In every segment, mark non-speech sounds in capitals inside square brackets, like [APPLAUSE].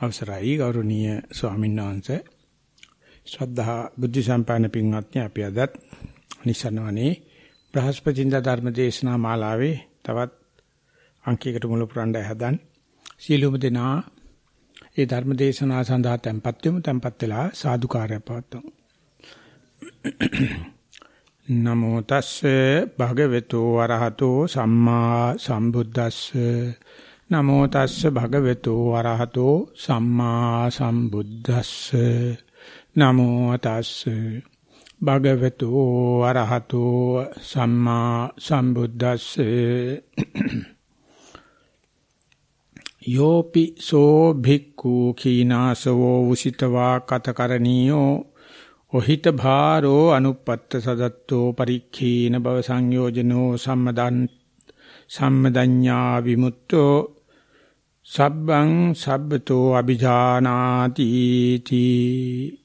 අවසරයි ගෞරවනීය ස්වාමීන් වහන්සේ. ශ්‍රද්ධා බුද්ධ සම්පන්න පින්වත්නි අපි අදත් නිසනවනේ බ්‍රහස්පතින්දා ධර්ම දේශනා මාලාවේ තවත් අංකයකට මුල පුරන්න හදන් සීලුම දෙනා ඒ ධර්ම දේශනා සඳහා tempත් වෙමු tempත් වෙලා සාදුකාරය පවත්වමු. නමෝ තස්සේ භගවතු වරහතෝ සම්මා සම්බුද්දස්සේ නමෝ තස්ස භගවතු වරහතෝ සම්මා සම්බුද්දස්ස. නමෝ තස්ස භගවතු වරහතෝ සම්මා සම්බුද්දස්ස. [CLEARS THROAT] යෝපි සෝ භික්ඛු කීනාසවෝ උසිතවා කතකරණීයෝ. ඔහිත භාරෝ අනුපත්ත සදත්තෝ පරික්ඛීන බව සංයෝජනෝ සම්මදන් සම්මදඤ්ඤා විමුක්තෝ. සබ්බං සබ්බතෝ අ비ජානාති තී.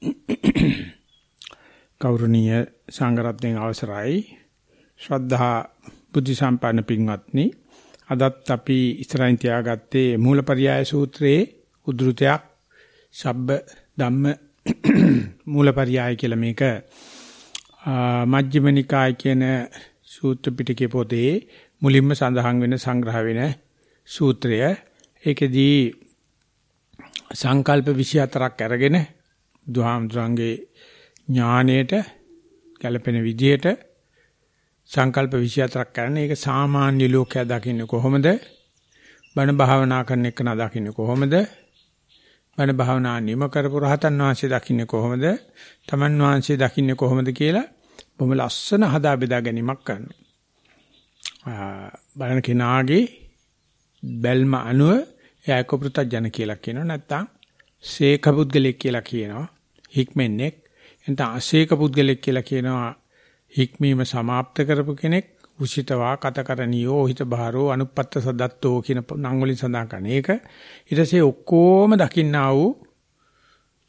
කෞරණීය සංඝරත්නයේ අවසරයි. ශ්‍රද්ධා බුද්ධ සම්පන්න පින්වත්නි අදත් අපි ඉස්සරහින් තියාගත්තේ මූලපරියාය සූත්‍රයේ උද්ෘතයක් සබ්බ ධම්ම [COUGHS] මූලපරියාය කියලා මේක මජ්ක්‍ධිම නිකාය කියන සූත්‍ර පිටකේ පොතේ මුලින්ම සඳහන් වෙන සංග්‍රහ වෙන සූත්‍රය. ඒකෙදී සංකල්ප 24ක් අරගෙන දුහාම්දුරන්ගේ ඥාණයට ගැලපෙන විදිහට සංකල්ප 24ක් කරන ඒක සාමාන්‍ය ලෝකයා දකින්නේ කොහොමද? බණ භාවනා කරන එක නදකින්නේ කොහොමද? බණ භාවනා නිම කරපු රහතන් වහන්සේ දකින්නේ කොහොමද? තමන් වහන්සේ දකින්නේ කොහොමද කියලා බොහොම ලස්සන හදා බෙදා ගැනීමක් කරනවා. බලන කෙනාගේ බැල්ම අනුව එයා එක්ක පෘථජන කියලා කියනවා නැත්නම් සේක පුද්ගලෙක් කියලා කියනවා හික්මෙන්නෙක් එතන අසේක පුද්ගලෙක් කියලා කියනවා හික්මීම સમાપ્ત කරපු කෙනෙක් උසිතවා කතකරණියෝ හිත බාරෝ අනුපත්ත සදත්තෝ කියන නම් වලින් සඳහන් කරන එක ඊටසේ ඔක්කොම දකින්නා වූ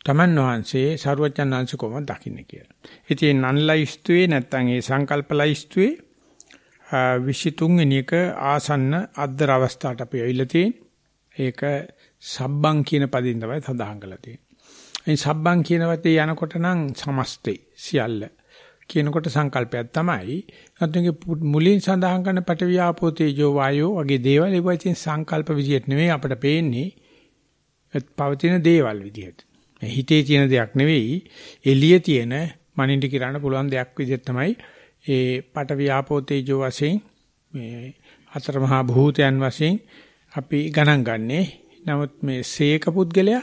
තමන් වහන්සේ සරුවචන් වහන්සේ කොහොමද දකින්නේ කියලා. ඉතින් නන්ලයිස්තුවේ නැත්නම් ඒ සංකල්පලයිස්තුවේ 23 වෙනි එක ආසන්න අද්දර අවස්ථාවට අපි ඇවිල්ලා තියෙන්නේ. ඒක සබ්බං කියන පදින් තමයි සඳහන් කරලා තියෙන්නේ. මේ සබ්බං කියන වතේ යනකොට නම් සමස්තේ සියල්ල කියනකොට සංකල්පයක් තමයි. නැත්නම් මුලින් සඳහන් කරන පටවියාපෝ තේජෝ වායෝ වගේ දේවල් ඒවා ඉතින් සංකල්ප විදියට නෙවෙයි අපිට පේන්නේ. පවතින දේවල් විදියට. හිතේ තියෙන දෙයක් නෙවෙයි එළියේ තියෙන මනින්ට කිරන්න පුළුවන් දෙයක් විදිහට තමයි ඒ පටවියාපෝ තේජෝ වශයෙන් මේ හතර මහා භූතයන් වශයෙන් අපි ගණන් ගන්නේ. නමුත් මේ සීක පුද්ගලයා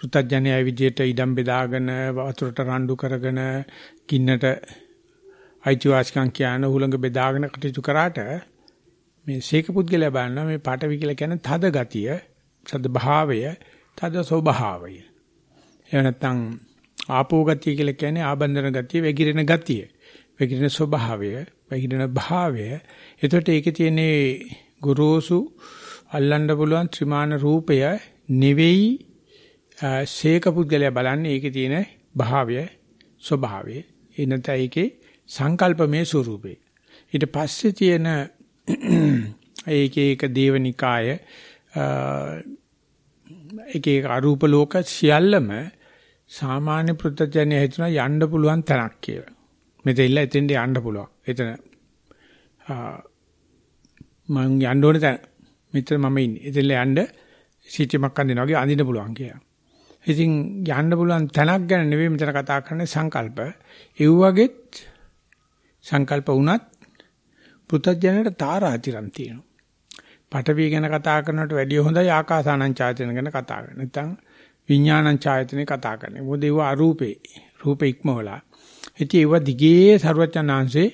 පෘථජ්ජනයා විදියට ඉඩම් බෙදාගෙන වතුරට රණ්ඩු කරගෙන ගින්නට අයිතිවාසිකම් කියන උලඟ බෙදාගෙන කටයුතු කරාට මේ සීක පුද්ගලයා බලනවා මේ පාඨවි කියලා කියන්නේ තද ගතිය, තද භාවය, තද ස්වභාවය. එහෙම නැත්නම් ආපෝ ගතිය කියලා කියන්නේ ආබන්දන ගතිය, වැగిරෙන ගතිය, වැగిරෙන ස්වභාවය, වැగిරෙන භාවය. එතකොට ඒකේ තියෙන ගුරුසු අල්ලන්න පුළුවන් ත්‍රිමාන රූපය නෙවෙයි ශේක පුද්ගලයා බලන්නේ ඒකේ තියෙන භාවය ස්වභාවය එනත ඒකේ සංකල්පමේ ස්වરૂපේ ඊට පස්සේ තියෙන [CLEARS THROAT] ඒකේ එක දේවනිකාය එක එක අරූප ලෝක සියල්ලම සාමාන්‍ය පෘථජ්ජනය හිතන යන්න පුළුවන් තැනක් කියලා. මෙතෙල්ල එතෙන්ට යන්න පුළුවන්. එතන මං යන්න ඕනේ තැන. මෙතන මම ඉන්නේ. එතෙල්ල යන්න සීටිමක් අඳිනවා වගේ අඳින්න පුළුවන් කියලා. ඉතින් යන්න පුළුවන් තැනක් ගැන නෙවෙයි මෙතන කතා කරන්නේ සංකල්ප. ඒ වගේත් සංකල්ප වුණත් පුතඥයට තාරාතිරම් තියෙනවා. පටවිය ගැන කතා කරනවට වැඩිය හොඳයි ආකාසානං ඡායතන ගැන කතා කරන. නැත්නම් විඥානං ඡායතනේ කතා කරන්නේ. මොකද ඒව අරූපේ. රූපේ ඉක්මවලා. ඉතින් ඒව දිගේ ਸਰවඥාන්සේ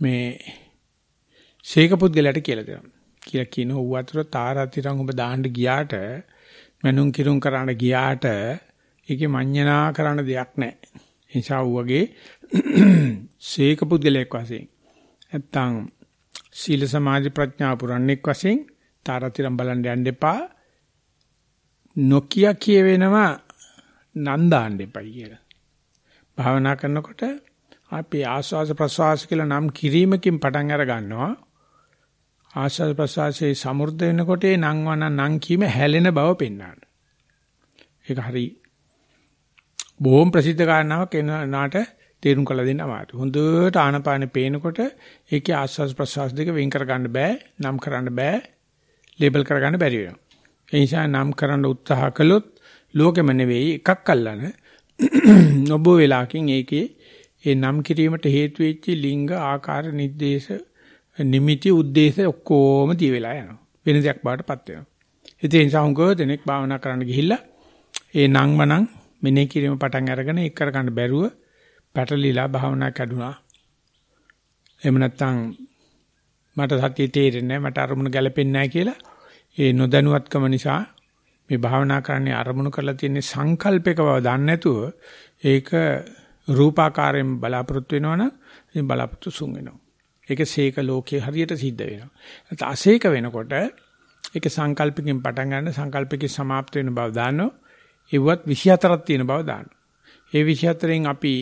මේ ශේක පුද්ගලයාට කියලා දෙනවා. කියලා කියන ඌ අතර තාරාතිරම් ඔබ දාන්න ගියාට මනුන් කිරුම් කරන්න ගියාට ඒකේ මඤ්ඤණා කරන්න දෙයක් නැහැ. ඒ නිසා ඌ වගේ [CLEARS THROAT] ශේක පුද්ගලයෙක් වශයෙන් නැත්තම් සීල සමාධි ප්‍රඥා පුරන්නේක් වශයෙන් තාරාතිරම් බලන්න යන්න එපා. නොකිය කියවෙනවා නන්දාන්න එපයි කියලා. භාවනා කරනකොට අපි ආස්වාස ප්‍රසවාස කියලා නම් කිරීමකින් පටන් අර ගන්නවා. ආස්වාද ප්‍රසආසයේ සමෘද්ධ වෙනකොට ඒ නංවන නං කීම හැලෙන බව පෙන්වනවා. ඒක හරි බොහොම ප්‍රසිද්ධ කාරණාවක් එනාට තේරුම් කළ දෙන්න අමාරුයි. හොඳට ආනපානෙ පේනකොට ඒකේ ආස්වාද ප්‍රසවාස දෙක වෙන් කරගන්න බෑ, නම් කරන්න බෑ, ලේබල් කරගන්න බැරි වෙනවා. ඒ නිසා නම් කරන්න උත්සාහ කළොත් ලෝකෙම නෙවෙයි එකක් අල්ලන නොබෝ වෙලාකින් ඒකේ ඒ නම් කිරීමට හේතු වෙච්ච ලිංග ආකාර නිर्देश නිමිති උද්දේශ ඔක්කොම දී වෙලා යනවා. වෙන දෙයක් බාටපත් වෙනවා. ඒ නිසා හුඟ දෙනෙක් භාවනා කරන්න ගිහිල්ලා ඒ නම් මනං මෙනේ කිරීම පටන් අරගෙන ඒක කරගන්න බැරුව පැටලිලා භාවනා කැඩුනා. එහෙම නැත්නම් මට සතිය තේරෙන්නේ නැහැ මට අරමුණ ගැලපෙන්නේ නැහැ කියලා ඒ නොදැනුවත්කම නිසා මේ භාවනා කරන්නේ අරමුණු කරලා තියෙන සංකල්පයක බව දන්නේ නැතුව ඒක රූපාකාරයෙන් බලාපොරොත්තු වෙනවනම් ඉතින් බලාපොරොත්තු සුන් වෙනවා. ඒක සීක ලෝකේ හරියට සිද්ධ වෙනවා. නැත්නම් අසීක වෙනකොට ඒක සංකල්පකින් පටන් ගන්න සංකල්පකින් સમાપ્ત වෙන බව දානවා. ඒවත් 24ක් තියෙන බව දානවා. ඒ 24න් අපි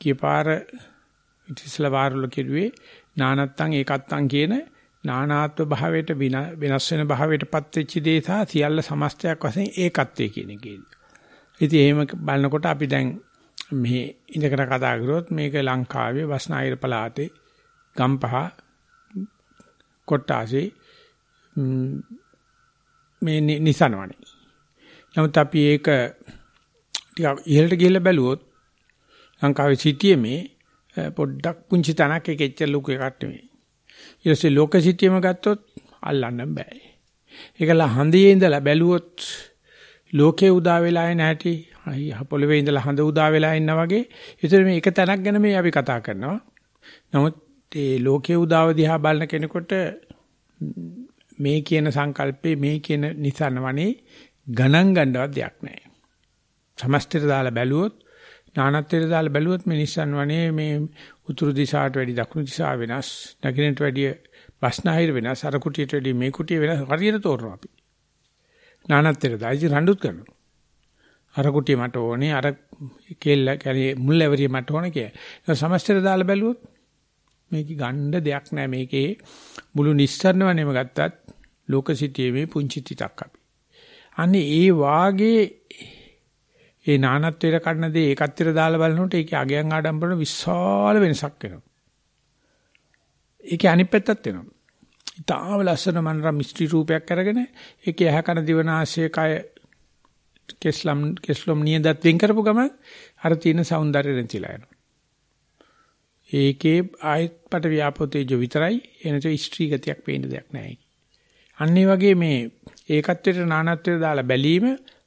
කීපාර ඉතිස්ල වාරවල කිව්වේ නානත්තං ඒකත්තං කියන නානාත්ව භාවයට වෙනස් වෙන භාවයටපත් වෙච්ච දේ සහ සියල්ල සමස්තයක් වශයෙන් ඒකත්වයේ කියන එකේදී. ඉතින් එහෙම බලනකොට අපි දැන් මේ ඉඳගෙන කතා කරොත් මේක ලංකාවේ වස්නාහිර පළාතේ ගම්පහ කොට්ටාසේ මේ නිසනවනේ. නමුත් අපි ඒක ටිකක් ඉහළට ගිහිල්ලා බැලුවොත් ලංකාවේ සිටියේ පොඩ්ඩක් පුංචි තැනක් එක එච්චර ලොකු එකක් නෙමෙයි. ඊට පස්සේ ලෝක සිටියම ගත්තොත් අල්ලන්න බෑ. ඒකල හඳේ ඉඳලා බැලුවොත් ලෝකේ උදා වෙලා එන හැටි පොළවේ ඉඳලා හඳ උදා වෙලා ඉන්නා වගේ ඒතර මේ එක තැනක් ගැන මේ අපි කතා කරනවා. නමුත් ඒ ලෝකේ උදාව දිහා බලන කෙනෙකුට මේ කියන සංකල්පේ මේ කියන නිසනවනේ ගණන් ගන්නවත් දෙයක් නැහැ. සමස්තයට දාලා බැලුවොත් නානත්වයට දාලා බැලුවොත් මේ නිස්සන් වනේ මේ උතුරු දිශාවට වැඩි දකුණු දිශාව වෙනස්, දකුණට වැඩි බස්නාහිර වෙනස්, අර කුටියට වැඩි මේ කුටිය වෙනස් හරියට තෝරනවා අපි. නානත්වයට දායි රණ්ඩුත් කරනවා. අර කුටිය මට ඕනේ, අර කෙල්ල කැලේ මුල් ඇවරිය මට ඕනේ කියලා. සමස්තයට දාලා බැලුවොත් මේක ගණ්ඩ දෙයක් නැහැ මේකේ මුළු නිස්සරණවනේම ගත්තත් ලෝකසිතියේ පුංචි තිතක් අපි. අනේ ඒ වාගේ ඒ නානත්වයට කඩන දේ ඒකත්තර දාලා බලනකොට ඒකේ අගයන් ආඩම්බරන විශාල වෙනසක් වෙනවා. ඒකේ අනිත් පැත්තත් වෙනවා. ඉතාලම ලස්සන මනර මිස්ට්‍රි රූපයක් අරගෙන ඒකේ ඇහ කන දිවනාශය කය කෙස්ලම් කෙස්ලම් නියදත් වෙන් කරපු ගමන් අර තියෙන సౌందර්යය නැතිලා යනවා. ඒකේ ආයත් පට ව්‍යාපෝතේජ විතරයි එනත ස්ත්‍රී ගතියක් පේන්න දෙයක් නැහැ. අන්න වගේ මේ ඒකත්වයට නානත්වයට දාලා බැලීම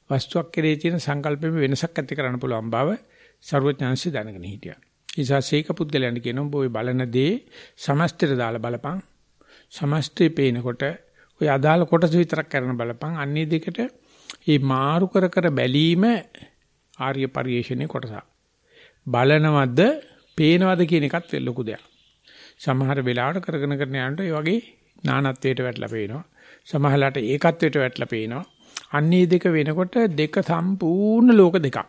වස්තුවක් කෙරේ තියෙන සංකල්පෙම වෙනසක් ඇති කරන්න පුළුවන් බව ਸਰවඥාන්සි දැනගෙන හිටියා. නිසා සීක පුද්ගලයන් කියනවා ඔය බලන දේ සමස්තයට දාලා බලපන්. සමස්තේ පේනකොට ඔය අදාළ කොටස විතරක් කරන බලපන්. අන්නේ දෙකට මේ මාරු කර කර බැලීම ආර්ය පරිශ්‍රණයේ කොටසක්. බලනවද පේනවද කියන එකත් ලොකු දෙයක්. සමහර වෙලාවට කරගෙන කරන යනකොට ඒ වගේ නානත්වයට වැටලා පේනවා. සමහරලාට ඒකත්වයට වැටලා පේනවා. අන්නේ දෙක වෙනකොට දෙක සම්පූර්ණ ලෝක දෙකක්.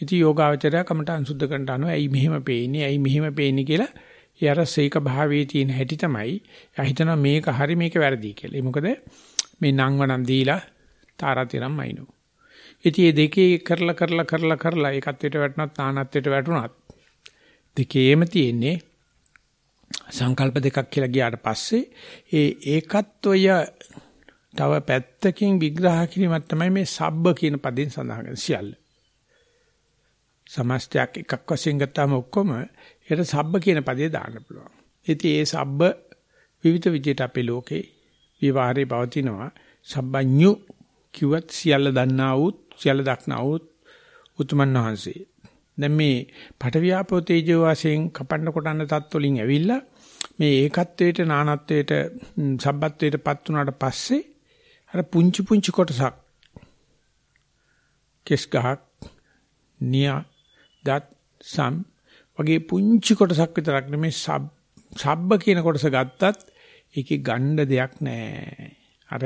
ඉතින් යෝගාවචරය කමට අංශුද්ධ කරන්න අනෝ ඇයි මෙහෙම පේන්නේ ඇයි මෙහෙම පේන්නේ කියලා ඒ අර සීක භාවයේ තියෙන හැටි තමයි එයා හිතනවා මේක හරි මේක වැරදි කියලා. ඒ මොකද මේ නංවනම් දීලා තාරාතිරම් අයිනෝ. ඉතින් මේ දෙකේ කරලා කරලා කරලා කරලා ඒකත්වයට වැටුණත් නානත්වයට වැටුණත් දෙකේම තියෙන්නේ සංකල්ප දෙකක් කියලා ගියාට පස්සේ ඒ ඒකත්වය තව පැත්තකින් විග්‍රහ කිරීමක් තමයි මේ සබ්බ කියන පදෙන් සඳහන් සියල්ල. සමස්තයක් එකක් වශයෙන් ගත්තාම ඔක්කොම ඒකට සබ්බ කියන පදේ දාන්න පුළුවන්. ඉතින් ඒ සබ්බ විවිධ විදිහට අපේ ලෝකේ විවහාරේ පවතිනවා. සබ්බඤ්ඤු කිව්වත් සියල්ල දන්නා වූ සියල්ල දක්නා වූ උතුමන් වහන්සේ. දැන් මේ පටවියාපෝ තේජෝ වශයෙන් කපන්න කොටන්න තත්වලින් ඇවිල්ලා මේ ඒකත්වයට නානත්වයට සබ්බත්වයටපත් වුණාට පස්සේ අර පුංචි පුංචි කොටසක් කෙස් ගහක් නියා දත් සම් වගේ පුංචි කොටසක් විතරක් නෙමේ සබ් සබ්බ කියන කොටස ගත්තත් ඒකේ ගණ්ඩ දෙයක් නැහැ. අර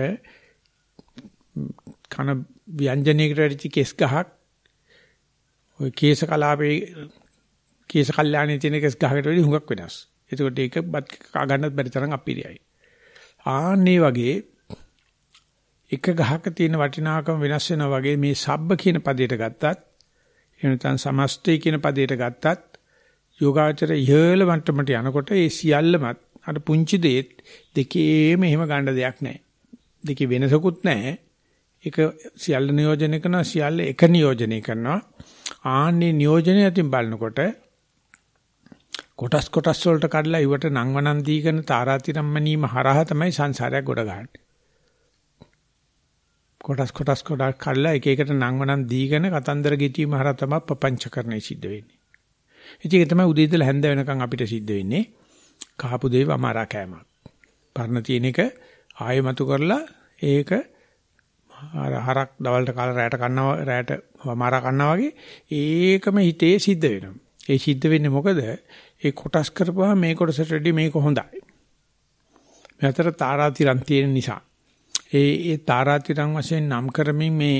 කන ව්‍යංජනයකට වැඩිච්ච කෙස් ගහක් ඔය කේශ කලාපේ කේශ කල්යාණේ තියෙන කෙස් ගහකට වැඩි හුඟක් වෙනස්. ඒකට ඒක බත් කා ගන්නත් බැරි තරම් අපිරියයි. ආන්නේ වගේ එක ගහක තියෙන වටිනාකම වෙනස් වෙනවා වගේ මේ සබ්බ කියන පදයට ගත්තත් එහෙම නැත්නම් සමස්තය කියන පදයට ගත්තත් යෝගාචර ඉහළ මට්ටමට යනකොට ඒ සියල්ලමත් අර පුංචි දෙත් දෙකේම එහෙම ගන්න දෙයක් නැහැ. දෙකේ වෙනසකුත් නැහැ. ඒක සියල්ල නියෝජනය කරනවා සියල්ල එක නියෝජනය කරනවා. ආන්නේ නියෝජනය අතින් බලනකොට කොටස් කොටස් වලට කඩලා ඉවට නංවනන් දීගෙන තාරාතිරම්මනීම හරහා තමයි සංසාරයක් ගොඩ ගන්නේ. කොටස් කොටස් කොටස් කඩලා එක එකට නංවනන් දීගෙන කතන්දර ගෙතීම හරහා තමයි ප්‍රපංචකරණය සිද්ධ වෙන්නේ. ඉතින් ඒක තමයි උදේ ඉඳලා හැන්ද වෙනකන් අපිට සිද්ධ වෙන්නේ. කහපු දේව අමාරා කෑමක්. පරණ තියෙන එක ආයෙමතු කරලා ඒක අර හරක් දවල්ට කාලා රැයට කන්නවා රැයට අමාරා කන්නවා වගේ ඒකම හිතේ සිද්ධ වෙනවා. ඒ සිද්ධ වෙන්නේ මොකද? ඒ කොටස් කරපුවාම මේ කොටසට වැඩි මේක හොඳයි. මේ අතර තාරාතිරම් තියෙන නිසා. ඒ ඒ තාරාතිරම් වශයෙන් නම් කරමින් මේ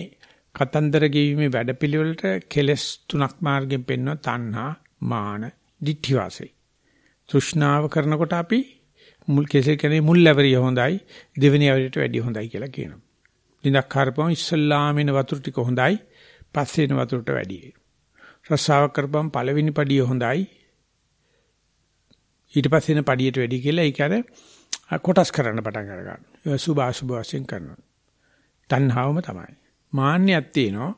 කතන්දර ගෙවීමේ වැඩපිළිවෙලට කෙලස් තුනක් මාර්ගයෙන් පෙන්වන තණ්හා, මාන, ditthi වාසයි. තෘෂ්ණාව කරනකොට අපි මුල් කෙසේ කියන්නේ මුල් ලැබරිය හොඳයි, දෙවෙනි අවරියට වැඩිය හොඳයි කියලා කියනවා. දිනක් කරපුවම ඉස්සල්ලාමින වතුර ටික හොඳයි, පස්සේන වතුරට වැඩියි. රස්සාවක් කරපුවම පළවෙනි පඩිය හොඳයි. ඊට පස්සේ එන පඩියට වැඩි කියලා ඒක අර කොටස් කරන්න පටන් අර ගන්නවා. ඒක සුභ අසුභ වශයෙන් කරනවා. තණ්හාවම තමයි. මාන්නයක් තියෙනවා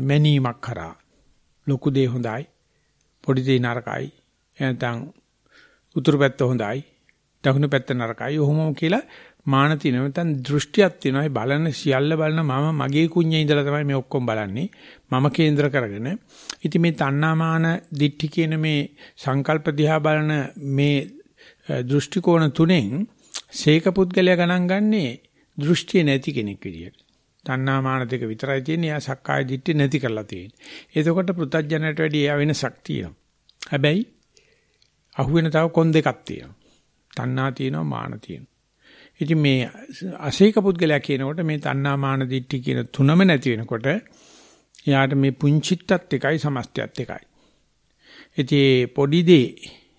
මැනීමක් කරා. ලොකු දේ හොඳයි. පොඩි දේ නරකයි. එනතන් උතුරු පැත්ත හොඳයි. දකුණු පැත්ත නරකයි. ඔහොම කියලා මාන තියෙනවා. නැත්නම් දෘෂ්ටියක් තියෙනවා. ඒ බලන සියල්ල බලන මම මගේ කුඤ්ඤේ ඉඳලා තමයි මේ ඔක්කොම බලන්නේ. මම කේන්ද්‍ර කරගෙන. ඉතින් මේ තණ්හාමාන දිට්ඨි කියන මේ සංකල්ප දිහා බලන මේ දෘෂ්ටි කෝණ තුනෙන් සීක පුද්ගලයා ගණන් ගන්නේ දෘෂ්ටිය නැති කෙනෙක් විදියට. තණ්හාමාන දෙක විතරයි තියෙන්නේ. එයා සක්කාය දිට්ඨි නැති කරලා තියෙන්නේ. එතකොට පෘථජ්ජනට වැඩි එයා වෙනසක් තියෙනවා. හැබැයි අහුවෙන තව කොන් දෙකක් තියෙනවා. තණ්හා තියෙනවා මාන තියෙනවා. ඉතින් මේ අසීක පුද්ගලයා කියනකොට මේ තණ්හා මාන දිට්ඨි කියන තුනම නැති වෙනකොට එයාට මේ පුංචිත්තත් එකයි සමස්තයත් එකයි. ඉතින් පොඩි දේ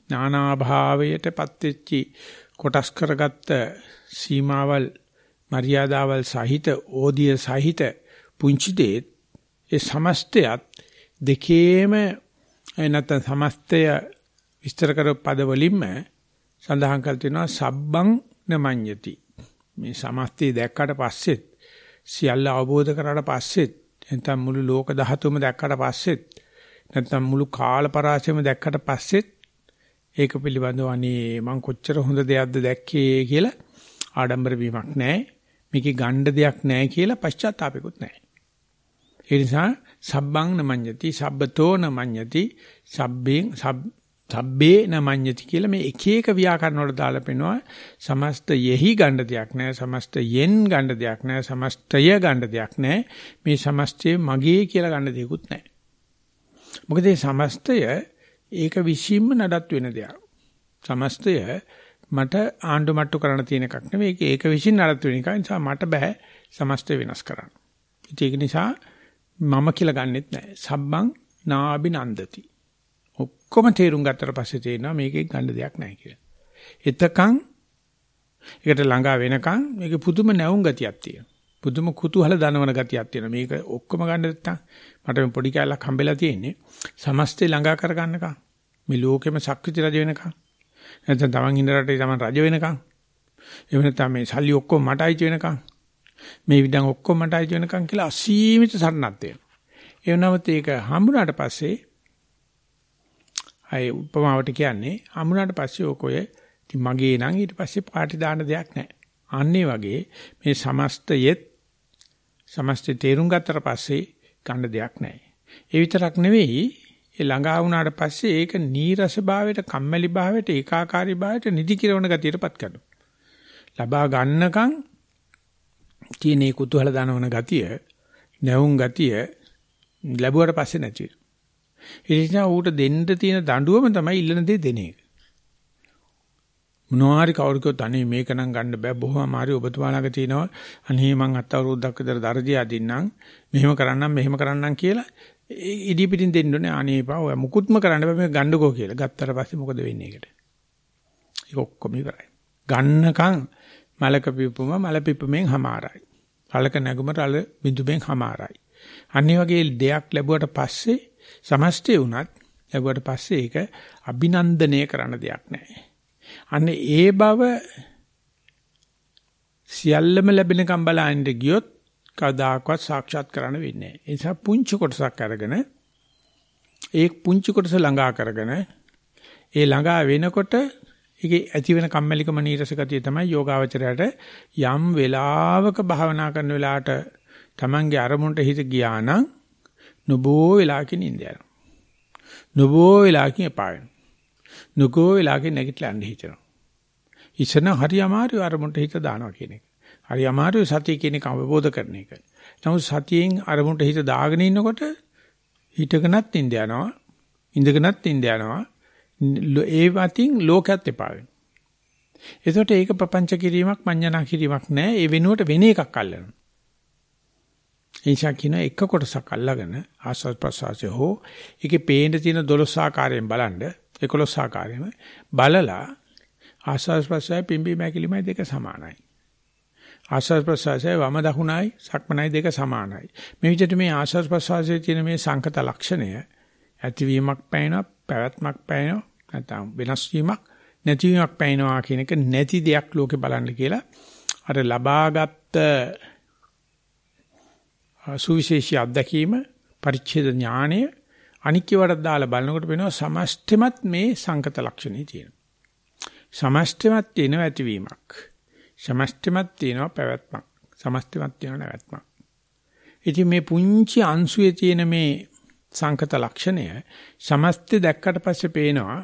නානා භාවයටපත් වෙච්චි කොටස් කරගත්ත සීමාවල් මරියාදාවල් සහිත ඕදිය සහිත පුංචි දේ ඒ සමස්තයත් දෙකේම නැත්නම් සමස්තය විස්තර කර පද වලින්ම සඳහන් කර තිනවා සබ්බං නමඤ්ඤති. මේ සමස්තය දැක්කට පස්සෙත් සියල්ල අවබෝධ කරාට පස්සෙත් නැත්නම් මුළු ලෝක ධාතුවම දැක්කට පස්සෙත් නැත්නම් මුළු කාල පරාසයම දැක්කට පස්සෙත් ඒක පිළිබඳව අනේ මං කොච්චර හොඳ දෙයක්ද දැක්කේ කියලා ආඩම්බර වීමක් නැහැ. මේකේ ගණ්ඩ දෙයක් නැහැ කියලා පශ්චාත්තාපිකුත් නැහැ. ඒ නිසා සබ්බං නමඤ්ඤති සබ්බතෝ නමඤ්ඤති සබ්බෙන් සබ් සබ්බේ නමඤ්ඤති කියලා මේ එක එක ව්‍යාකරණ වල දාලා පෙනවා සමස්ත යෙහි ගණ්ඩ දෙයක් නැහැ සමස්ත යෙන් ගණ්ඩ දෙයක් නැහැ සමස්තය ගණ්ඩ දෙයක් නැහැ මේ සමස්තය මගේ කියලා ගණ්ඩ දෙයක්වත් නැහැ මොකද මේ සමස්තය ඒක විශ්ීම්ම නඩත් වෙන දෙයක්. සමස්තය මට ආණ්ඩු මට්ටු කරන්න තියෙන එකක් නෙවෙයි. ඒක ඒක විශ්ින් නඩත් වෙන එක. නිසා මට බෑ සමස්තය වෙනස් කරන්න. ඒක නිසා මම කියලා ගන්නෙත් නැහැ සබ්බං නාබිනන්දති. ඔක්කොම තේරුම් ගත්තට පස්සේ තේරෙනවා මේකෙන් ගන්න දෙයක් නැහැ කියලා. එතකන් ඒකට ළඟා වෙනකන් මේකේ පුදුම නැවුම් ගතියක් තියෙනවා. පුදුම කුතුහල දනවන ගතියක් තියෙනවා. මේක ඔක්කොම ගන්න නැත්තම් මට මේ පොඩි කැලක් හම්බෙලා තියෙන්නේ. සමස්තේ ළඟා කර ගන්නකම්. මේ ලෝකෙම ශක්තිති රජ වෙනකම්. නැත්නම් තමන් ඉන්න රටේ තමන් රජ වෙනකම්. එහෙම නැත්නම් මේ සල්ලි ඔක්කොම මට අයිති වෙනකම්. මේ විදන් ඔක්කොම මට අයිති වෙනකම් කියලා අසීමිත සරණක් තියෙනවා. ඒ වුණාමත් ඒක හම්බුනාට පස්සේ අය උපමාවට කියන්නේ අමුණාට පස්සේ ඔකෝය ඉතින් මගේ නම් ඊට පස්සේ පාටි දාන්න දෙයක් නැහැ. අන්නේ වගේ මේ සමස්තයෙත් සමස්ත තේරුම් ගත්තට පස්සේ ගන්න දෙයක් නැහැ. ඒ විතරක් නෙවෙයි ඒ ළඟා වුණාට පස්සේ ඒක නීරස භාවයට කම්මැලි භාවයට ඒකාකාරී භාවයට නිදි කිරවන ගතියටපත් කරනවා. ලබා ගන්නකම් තියෙන කුතුහල දනවන ගතිය, නැවුම් ගතිය ලැබුවට පස්සේ නැති වෙනවා. ඒ නිසා ඌට දෙන්න තියෙන දඬුවම තමයි ඉල්ලන දේ දෙන එක. මොනවාරි කවුරුකෝ තනේ මේක නම් ගන්න බෑ. බොහොම අමාරු ඔබතුමාලාගේ තියෙනවා. අනේ මං අත් අවුරුද්දක් විතර දරදී අදින්නම්. මෙහෙම කරන්නම් මෙහෙම කරන්නම් කියලා ඉඩි පිටින් දෙන්න ඕනේ. අනේපා ඔය මුකුත්ම කරන්න බෑ. මේක ගන්නකෝ කියලා. ගත්තට පස්සේ මොකද වෙන්නේ ඒකට? ඒක ඔක්කොම ඉවරයි. ගන්නකම් මලක පිපුම මල පිපුමෙන් හමාරයි. රලක නැගුම රල බිඳුමෙන් හමාරයි. අනිත් වගේ දෙයක් ලැබුවට පස්සේ සමස්තය වුණත් ලැබුවට පස්සේ ඒක අභිනන්දනය කරන්න දෙයක් නැහැ. අන්න ඒ බව සියල්ලම ලැබෙනකම් බලන්න ගියොත් කවදාකවත් සාක්ෂාත් කරන්න වෙන්නේ නැහැ. ඒ නිසා පුංචි කොටසක් අරගෙන ඒ පුංචි කොටස ළඟා කරගෙන ඒ ළඟා වෙනකොට ඒකේ ඇති වෙන කම්මැලිකම නීරස ගතිය තමයි යෝගාවචරයට යම් වෙලාවක භාවනා කරන වෙලාවට Tamange අරමුණට හිත ගියා නම් නොබෝ වෙලාවකින් ඉඳ යනවා. නොබෝ වෙලාවකින් එපා වෙනවා. නොකෝ වෙලාවකින් නැගිටලා යන්න හිතෙනවා. ඉස්සන හරි අමාරු අරමුණට හිත දානවා කියන එක. හරි අමාරු සතිය කියන එක අවබෝධ කරන එක. නමුත් සතියෙන් අරමුණට හිත දාගෙන ඉන්නකොට හිටගෙනත් ඉඳ යනවා. ඉඳගෙනත් ඉඳ යනවා. ඒ වතින් ලෝකයක් එපා වෙනවා. එතකොට ඒක ප්‍රපංච කිරීමක් මඤ්ඤණා කිරීමක් නෑ. ඒ වෙනුවට වෙන එකක් අල්ලනවා. එනිසා කියන එක කොටසක් අල්ලගෙන ආස්වාද ප්‍රසවාසය හෝ ඒකේ පේන තියෙන 12 ආකාරයෙන් බලන්න 11 ආකාරයෙන්ම බලලා ආස්වාද ප්‍රසවාසය පිම්බි මැකිලිමයි දෙක සමානයි. ආස්වාද ප්‍රසවාසය වම දකුණයි සක්මනයි දෙක සමානයි. මේ විදිහට මේ ආස්වාද ප්‍රසවාසයේ තියෙන මේ සංකත ලක්ෂණය ඇතිවීමක් පැනනවා පැවැත්මක් පැනනවා නැත්නම් වෙනස් වීමක් නැතිවීමක් පැනනවා කියන එක නැති දෙයක් ලෝකේ බලන්න කියලා අර ලබාගත් සුවිශේෂී අත්දැකීම පරිච්ඡේද ඥානය අනික්කවට දාලා බලනකොට වෙනවා සමස්තෙමත් මේ සංකත ලක්ෂණේ තියෙනවා. සමස්තෙමත් තියෙන ඇතිවීමක්. සමස්තෙමත් තියෙනවා පැවැත්මක්. සමස්තෙමත් තියෙනවා නැවැත්මක්. ඉතින් මේ පුංචි අංශුවේ තියෙන මේ සංකත ලක්ෂණය සමස්තය දැක්කට පස්සේ පේනවා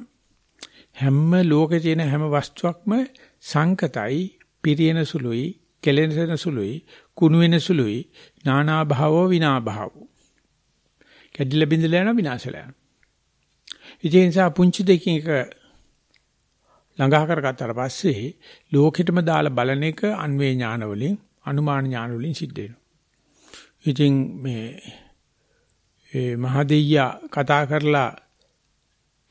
හැම ලෝකේ තියෙන හැම වස්තුවක්ම සංකතයි පිරියන සුළුයි කෙලෙන සුළුයි කුණු වෙන සුළුයි නානා භාවෝ විනා භාවෝ. කැඩිලා බිඳලා යන විනාශලා යන ඉතින් ඒ නිසා පුංචි දෙකින් එක ළඟා කරගත්තාට පස්සේ ලෝකෙටම දාලා බලන එක අන්වේ ඥාන වලින් අනුමාන ඥාන වලින් සිද්ධ වෙනවා. ඉතින් මේ ඒ මහදෙයියා කතා කරලා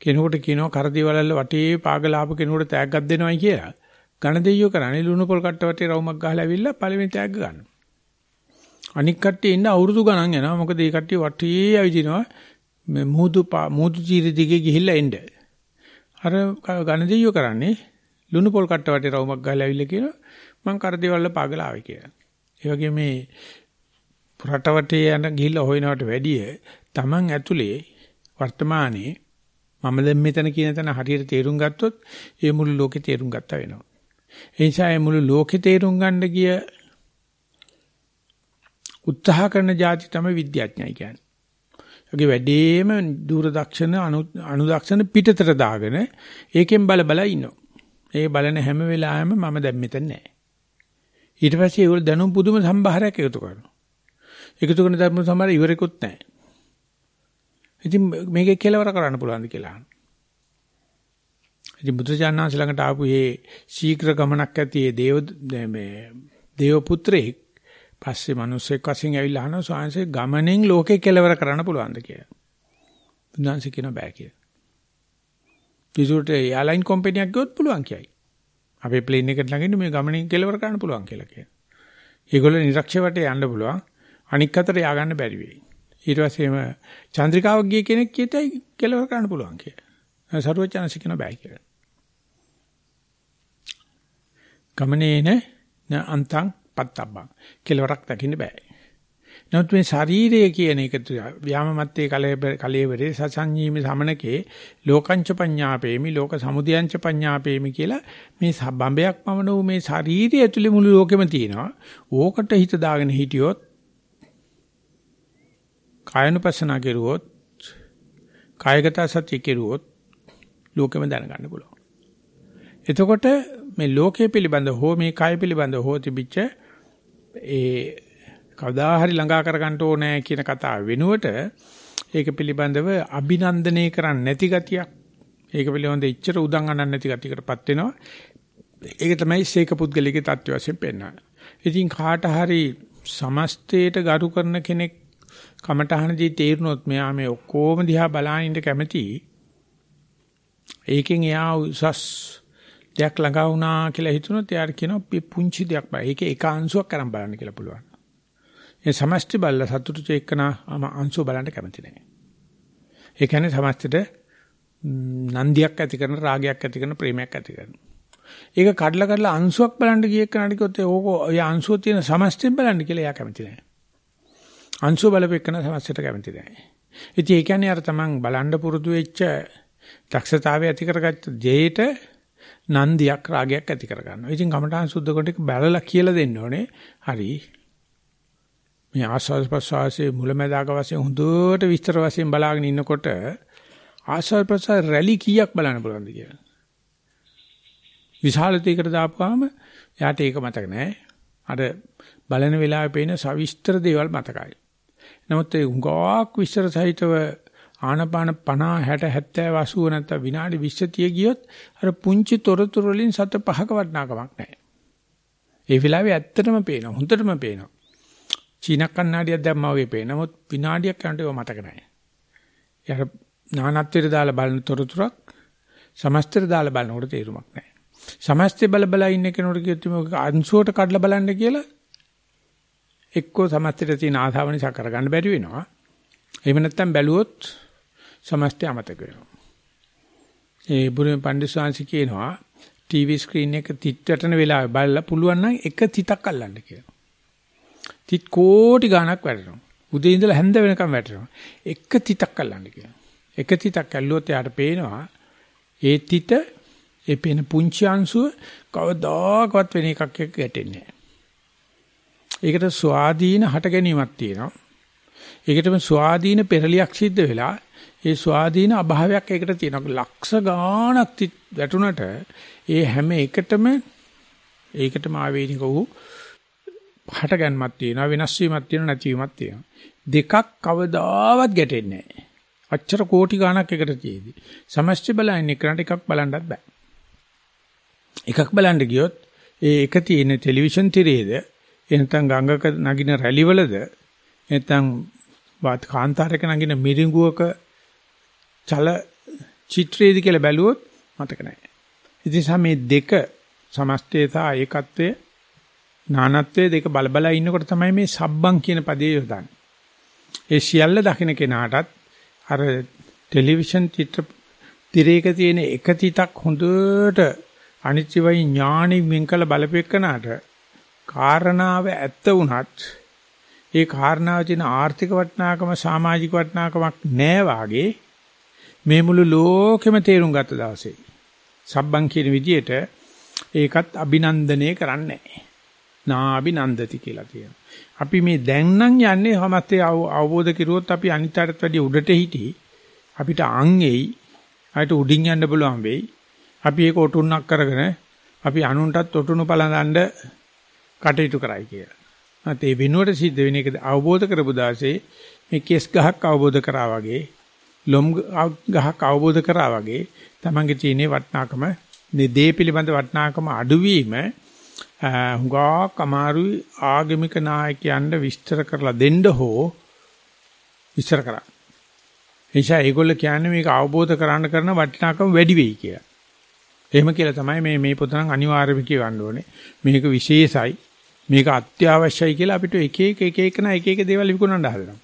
කෙනෙකුට කියනවා කරදිවලල්ල වටේ පාගලාප කෙනෙකුට තෑග්ගක් දෙනවයි කියලා. ඝන දෙයියෝ කරන්නේ ලුණු පොල් කට්ට වටේ රවුමක් ගහලා ඇවිල්ලා පළවෙනි තෑග්ග ගන්නවා. අනික් කට්ටිය ඉන්න අවුරුදු ගණන් යනවා. මොකද මේ කට්ටිය වටේ ඇවිදිනවා මේ මුහුදු මුහුදු චීරි දිගේ ගිහිල්ලා එන්න. අර ඝන දෙයියෝ කරන්නේ ලුණු පොල් කට්ට වටේ රවුමක් ගහලා ඇවිල්ලා කියනවා මං කරදිවලල්ල පාගලා ආවේ කියලා. ඒ වගේ මේ රටවටේ යන ගිහිල්ලා හොයනවට වැඩිය Taman ඇතුලේ වර්තමානයේ මම දැන් මෙතන කියන තැන හරියට තේරුම් ගත්තොත් ඒ මුළු ලෝකේ තේරුම් ගත්තා වෙනවා. ඒ නිසා මේ මුළු ලෝකේ තේරුම් ගන්න ගිය උත්සාහ කරන જાති තමයි විද්‍යාඥයයි කියන්නේ. ඒගේ වැඩේම දූරදක්ෂණ අනුදක්ෂණ පිටතට දාගෙන ඒකෙන් බල බල ඉන්නවා. ඒ බලන හැම වෙලාවෙම මම දැන් මෙතන නැහැ. ඊට පස්සේ ඒගොල්ලෝ දැනුම් පුදුම සම්භාරයක් එකතු කරනවා. එකතු කරන ධර්ම සමහර ඉවරෙකුත් නැහැ. ඉතින් මේකේ කෙලවර කරන්න පුළුවන්ද කියලා අහනවා. ඉතින් බුදුචානන්ස ළඟට ආපු මේ ශීඝ්‍ර ගමනක් ඇති මේ දේව මේ දේව පුත්‍රයෙක් පස්සේ මිනිස්සෙක් වශයෙන් ඇවිල්ලා අහනවා ස්වාමීන්සේ ගමනෙන් ලෝකේ කෙලවර කරන්න පුළුවන්ද කියලා. බුදුන්සේ කියන බෑ කියලා. කිසුට එයාලයින් කම්පැනියක් ගියොත් පුළුවන් කියයි. අපේ ප්ලේන් එකට ළඟින් මේ ගමනෙන් කෙලවර කරන්න පුළුවන් කියලා කියනවා. ඒගොල්ලෝ නිරක්ෂ වටේ යන්න පුළුවන්. අනික් අතට යා ගන්න බැරි වෙයි. ඊට පස්සේම චන්ද්‍රිකාවක් ගිය කෙනෙක් කියතයි කෙලවර කරන්න පුළුවන් කියලා. සරුවචනස කියන බෑ කියලා. ගමනේන න අන්තං පත්තබ්බං කෙලවරක් දකින්න බෑ. නමුත් මේ ශරීරය කියන එක ව්‍යාමමත්තේ කලේවරේ සසංජීමි සමනකේ ලෝකංච පඤ්ඤාපේමි ලෝක සමුදයංච පඤ්ඤාපේමි කියලා මේ බඹයක් පමණ වූ මේ ශරීරය ඇතුලේ මුළු ලෝකෙම තියෙනවා. ඕකට හිත දාගෙන හිටියොත් කායනුපස්සනා කෙරුවොත් කායගත සත්‍ය කෙරුවොත් ලෝකෙම දැනගන්න පුළුවන්. එතකොට මේ ලෝකයේ පිළිබඳ හෝ මේ කාය පිළිබඳ හෝ තිබිච්ච ඒ කවදා හරි ළඟා කරගන්න ඕනේ කියන කතාව වෙනුවට ඒක පිළිබඳව අභිනන්දනය කරන්නේ නැති ගතියක් ඒක පිළිබඳ ඉච්චර උදන් අනන්න නැති ගතියකටපත් වෙනවා ඒක තමයි සීක පුද්ගලිකේ தත්ත්ව වශයෙන් පෙන්වන්නේ ඉතින් කාට හරි සමස්තයට ගරු කරන කෙනෙක් කමටහනදී තේරුනොත් මෙයා මේ ඔක්කොම දිහා බලාගෙන ඉන්න කැමති. ඒකෙන් එයා උසස් දෙයක් ළඟා වුණා කියලා හිතුනොත් එයාට කියනවා පුංචි දෙයක් බෑ. ඒකේ එක අංශුවක් අරන් බලන්න කියලා පුළුවන්. ඒ සමස්ත බල්ල සතුටු චේකන අංශු බලන්න කැමති නැහැ. ඒ කියන්නේ සමස්තයට නන්දියක් ඇති කරන රාගයක් ඇති කරන ප්‍රේමයක් ඇති කරන. ඒක කඩලා කඩලා අංශුවක් බලන්න ගිය කෙනාට කිව්වොත් ඕක ඔය අංශුව තියෙන සමස්තයෙන් බලන්න කියලා එයා කැමති නැහැ. අංශුව බලපෙන්න සමස්තයට කැමති නැහැ. ඉතින් ඒ කියන්නේ අර තමන් බලන්න පුරුදු වෙච්ච දක්ෂතාවය ඇති කරගත්ත දෙයට නන්දියක් රාගයක් ඇති කරගන්නවා. ඉතින් කමඨාන් සුද්ධ කොට එක බලලා කියලා දෙන්න ඕනේ. හරි. මේ ආස්වාද ප්‍රසවාසයේ මුලැමැදාක වශයෙන් හොඳට විස්තර වශයෙන් බලාගෙන ඉන්නකොට ආස්වාද ප්‍රසවාස රැලි කීයක් බලන්න පුළුවන්ද කියලා. විශාල තේකට දාපුවාම යාට ඒක මතක නැහැ. අර බලන වෙලාවේ පේන සවිස්තර දේවල් මතකයි. නමුත් ඒ උඟාක් විස්තර සහිතව ආනපාන 50 60 70 80 නැත්නම් විනාඩි 20 30 ගියොත් අර පුංචි තොරතුරු වලින් සත පහක වටනාකමක් නැහැ. ඒ වෙලාවේ ඇත්තටම පේනවා. හොඳටම පේනවා. චීන කන්නාඩියක් දැම්මා වගේ පේන. නමුත් විනාඩියක් යනකොට ඒව මතක නැහැ. යාර නානත්වයට දාලා බලන තොරතුරක් සමස්තයට දාලා බලනකොට තේරුමක් නැහැ. සමස්තය බල බල ඉන්න කෙනෙකුට කියොත් මේක අංශුවට කඩලා බලන්න කියලා එක්කෝ සමස්තයට තියෙන ආසාව නිසා කරගන්න බැරි වෙනවා. එහෙම නැත්නම් බැලුවොත් සමස්තය අමතක වෙනවා. ඒ බුරුමේ පඬිස්සාංශ කියනවා ටීවී ස්ක්‍රීන් එක තිත් වැටෙන වෙලාවේ බලලා පුළුවන් නම් එක තිතක් අල්ලන්න කියලා. තිත් කෝටි ගණක් වැටෙනවා. උදේ ඉඳලා හැන්ද වෙනකම් වැටෙනවා. එක තිතක් අල්ලන්න කියලා. එක තිතක් ඇල්ලුවොත් එයාට පේනවා ඒ තිත ඒ පේන පුංචි අංශුව කවදාකවත් වෙන එකක් එක්ක ගැටෙන්නේ නැහැ. ඒකට ස්වාධීන හට ගැනීමක් තියෙනවා. ඒකටම ස්වාධීන පෙරලියක් සිද්ධ වෙලා ඒ ස්වාධීන අභාවයක් ඒකට තියෙනවා. ලක්ෂ ගාණක් වැටුණට ඒ හැම එකටම ඒකටම ආවේනික වූ හට ගැනීමක් තියෙනවා වෙනස් වීමක් තියෙනවා නැතිවීමක් තියෙනවා. දෙකක් කවදාවත් ගැටෙන්නේ නැහැ. අච්චර කෝටි ගාණක් එකට තියෙදි. සමස්ත බලන්නේ කරාට එකක් බලන්නත් බෑ. එකක් බලන්න ගියොත් ඒ එක තියෙන ටෙලිවිෂන් තිරේද එනතන් ගංගක නගින රැලිවලද නැත්නම් වාත් කාන්තාරයක නගින මිරිඟුවක චල චිත්‍රයේද කියලා බැලුවොත් මතක නැහැ. ඉතින් මේ දෙක සමස්තය සහ ඒකත්වය නානත්වයේ දෙක බල බල ඉන්නකොට තමයි මේ සබ්බන් කියන පදේ යොදන්නේ. ඒ සියල්ල දකින්න කෙනාටත් අර ටෙලිවිෂන් චිත්‍ර තිරයක තියෙන එක තිතක් හොඳට අනිත්‍යවයි ඥාණි වෙන්කල බලපෙන්නට කාරණාව ඇත්ත වුණත් ඒ කාරණාව තියෙන ආර්ථික වටිනාකම සමාජික වටිනාකමක් නැහැ වාගේ මේ මුළු ලෝකෙම තේරුම් ගත්ත දවසේ සබ්බන් කියන විදියට ඒකත් අභිනන්දනය කරන්නේ නාභිනන්දති කියලා කියනවා. අපි මේ දැන් නම් යන්නේ හැමතේ අවබෝධ කෙරුවොත් අපි අනිත්‍යයට වැඩිය උඩට හිටි අපිට අංගෙයි අයිට උඩින් යන්න පුළුවන් වෙයි. අපි ඒක ඔටුන්නක් කරගෙන අපි අනුන්ටත් ඔටුනු පළඳන්න කටයුතු කරයි කියලා. නැත්නම් ඒ වෙනුවට සිද්ධ වෙන එක අවබෝධ කරපු දාසේ මේ කෙස් ගහක් අවබෝධ කරා වගේ ලොම් ගහක් අවබෝධ කරා වගේ තමන්ගේ තියෙන වටිනාකම මේ දේ පිළිබඳ වටිනාකම අඩුවීම හුඟක් අමාරුයි ආගමික නායකයන්ට විස්තර කරලා දෙන්න හෝ විස්තර කරා. එනිසා ඒගොල්ලෝ කියන්නේ මේක අවබෝධ කරගන්න කරන වටිනාකම වැඩි වෙයි කියලා. එහෙම කියලා තමයි මේ මේ පොත නම් අනිවාර්යම කියවන්න ඕනේ. මේක විශේෂයි. මේක අත්‍යවශ්‍යයි කියලා අපිට එක එක එක එක නා එක එක දේවල් විකුණන්න හදනවා.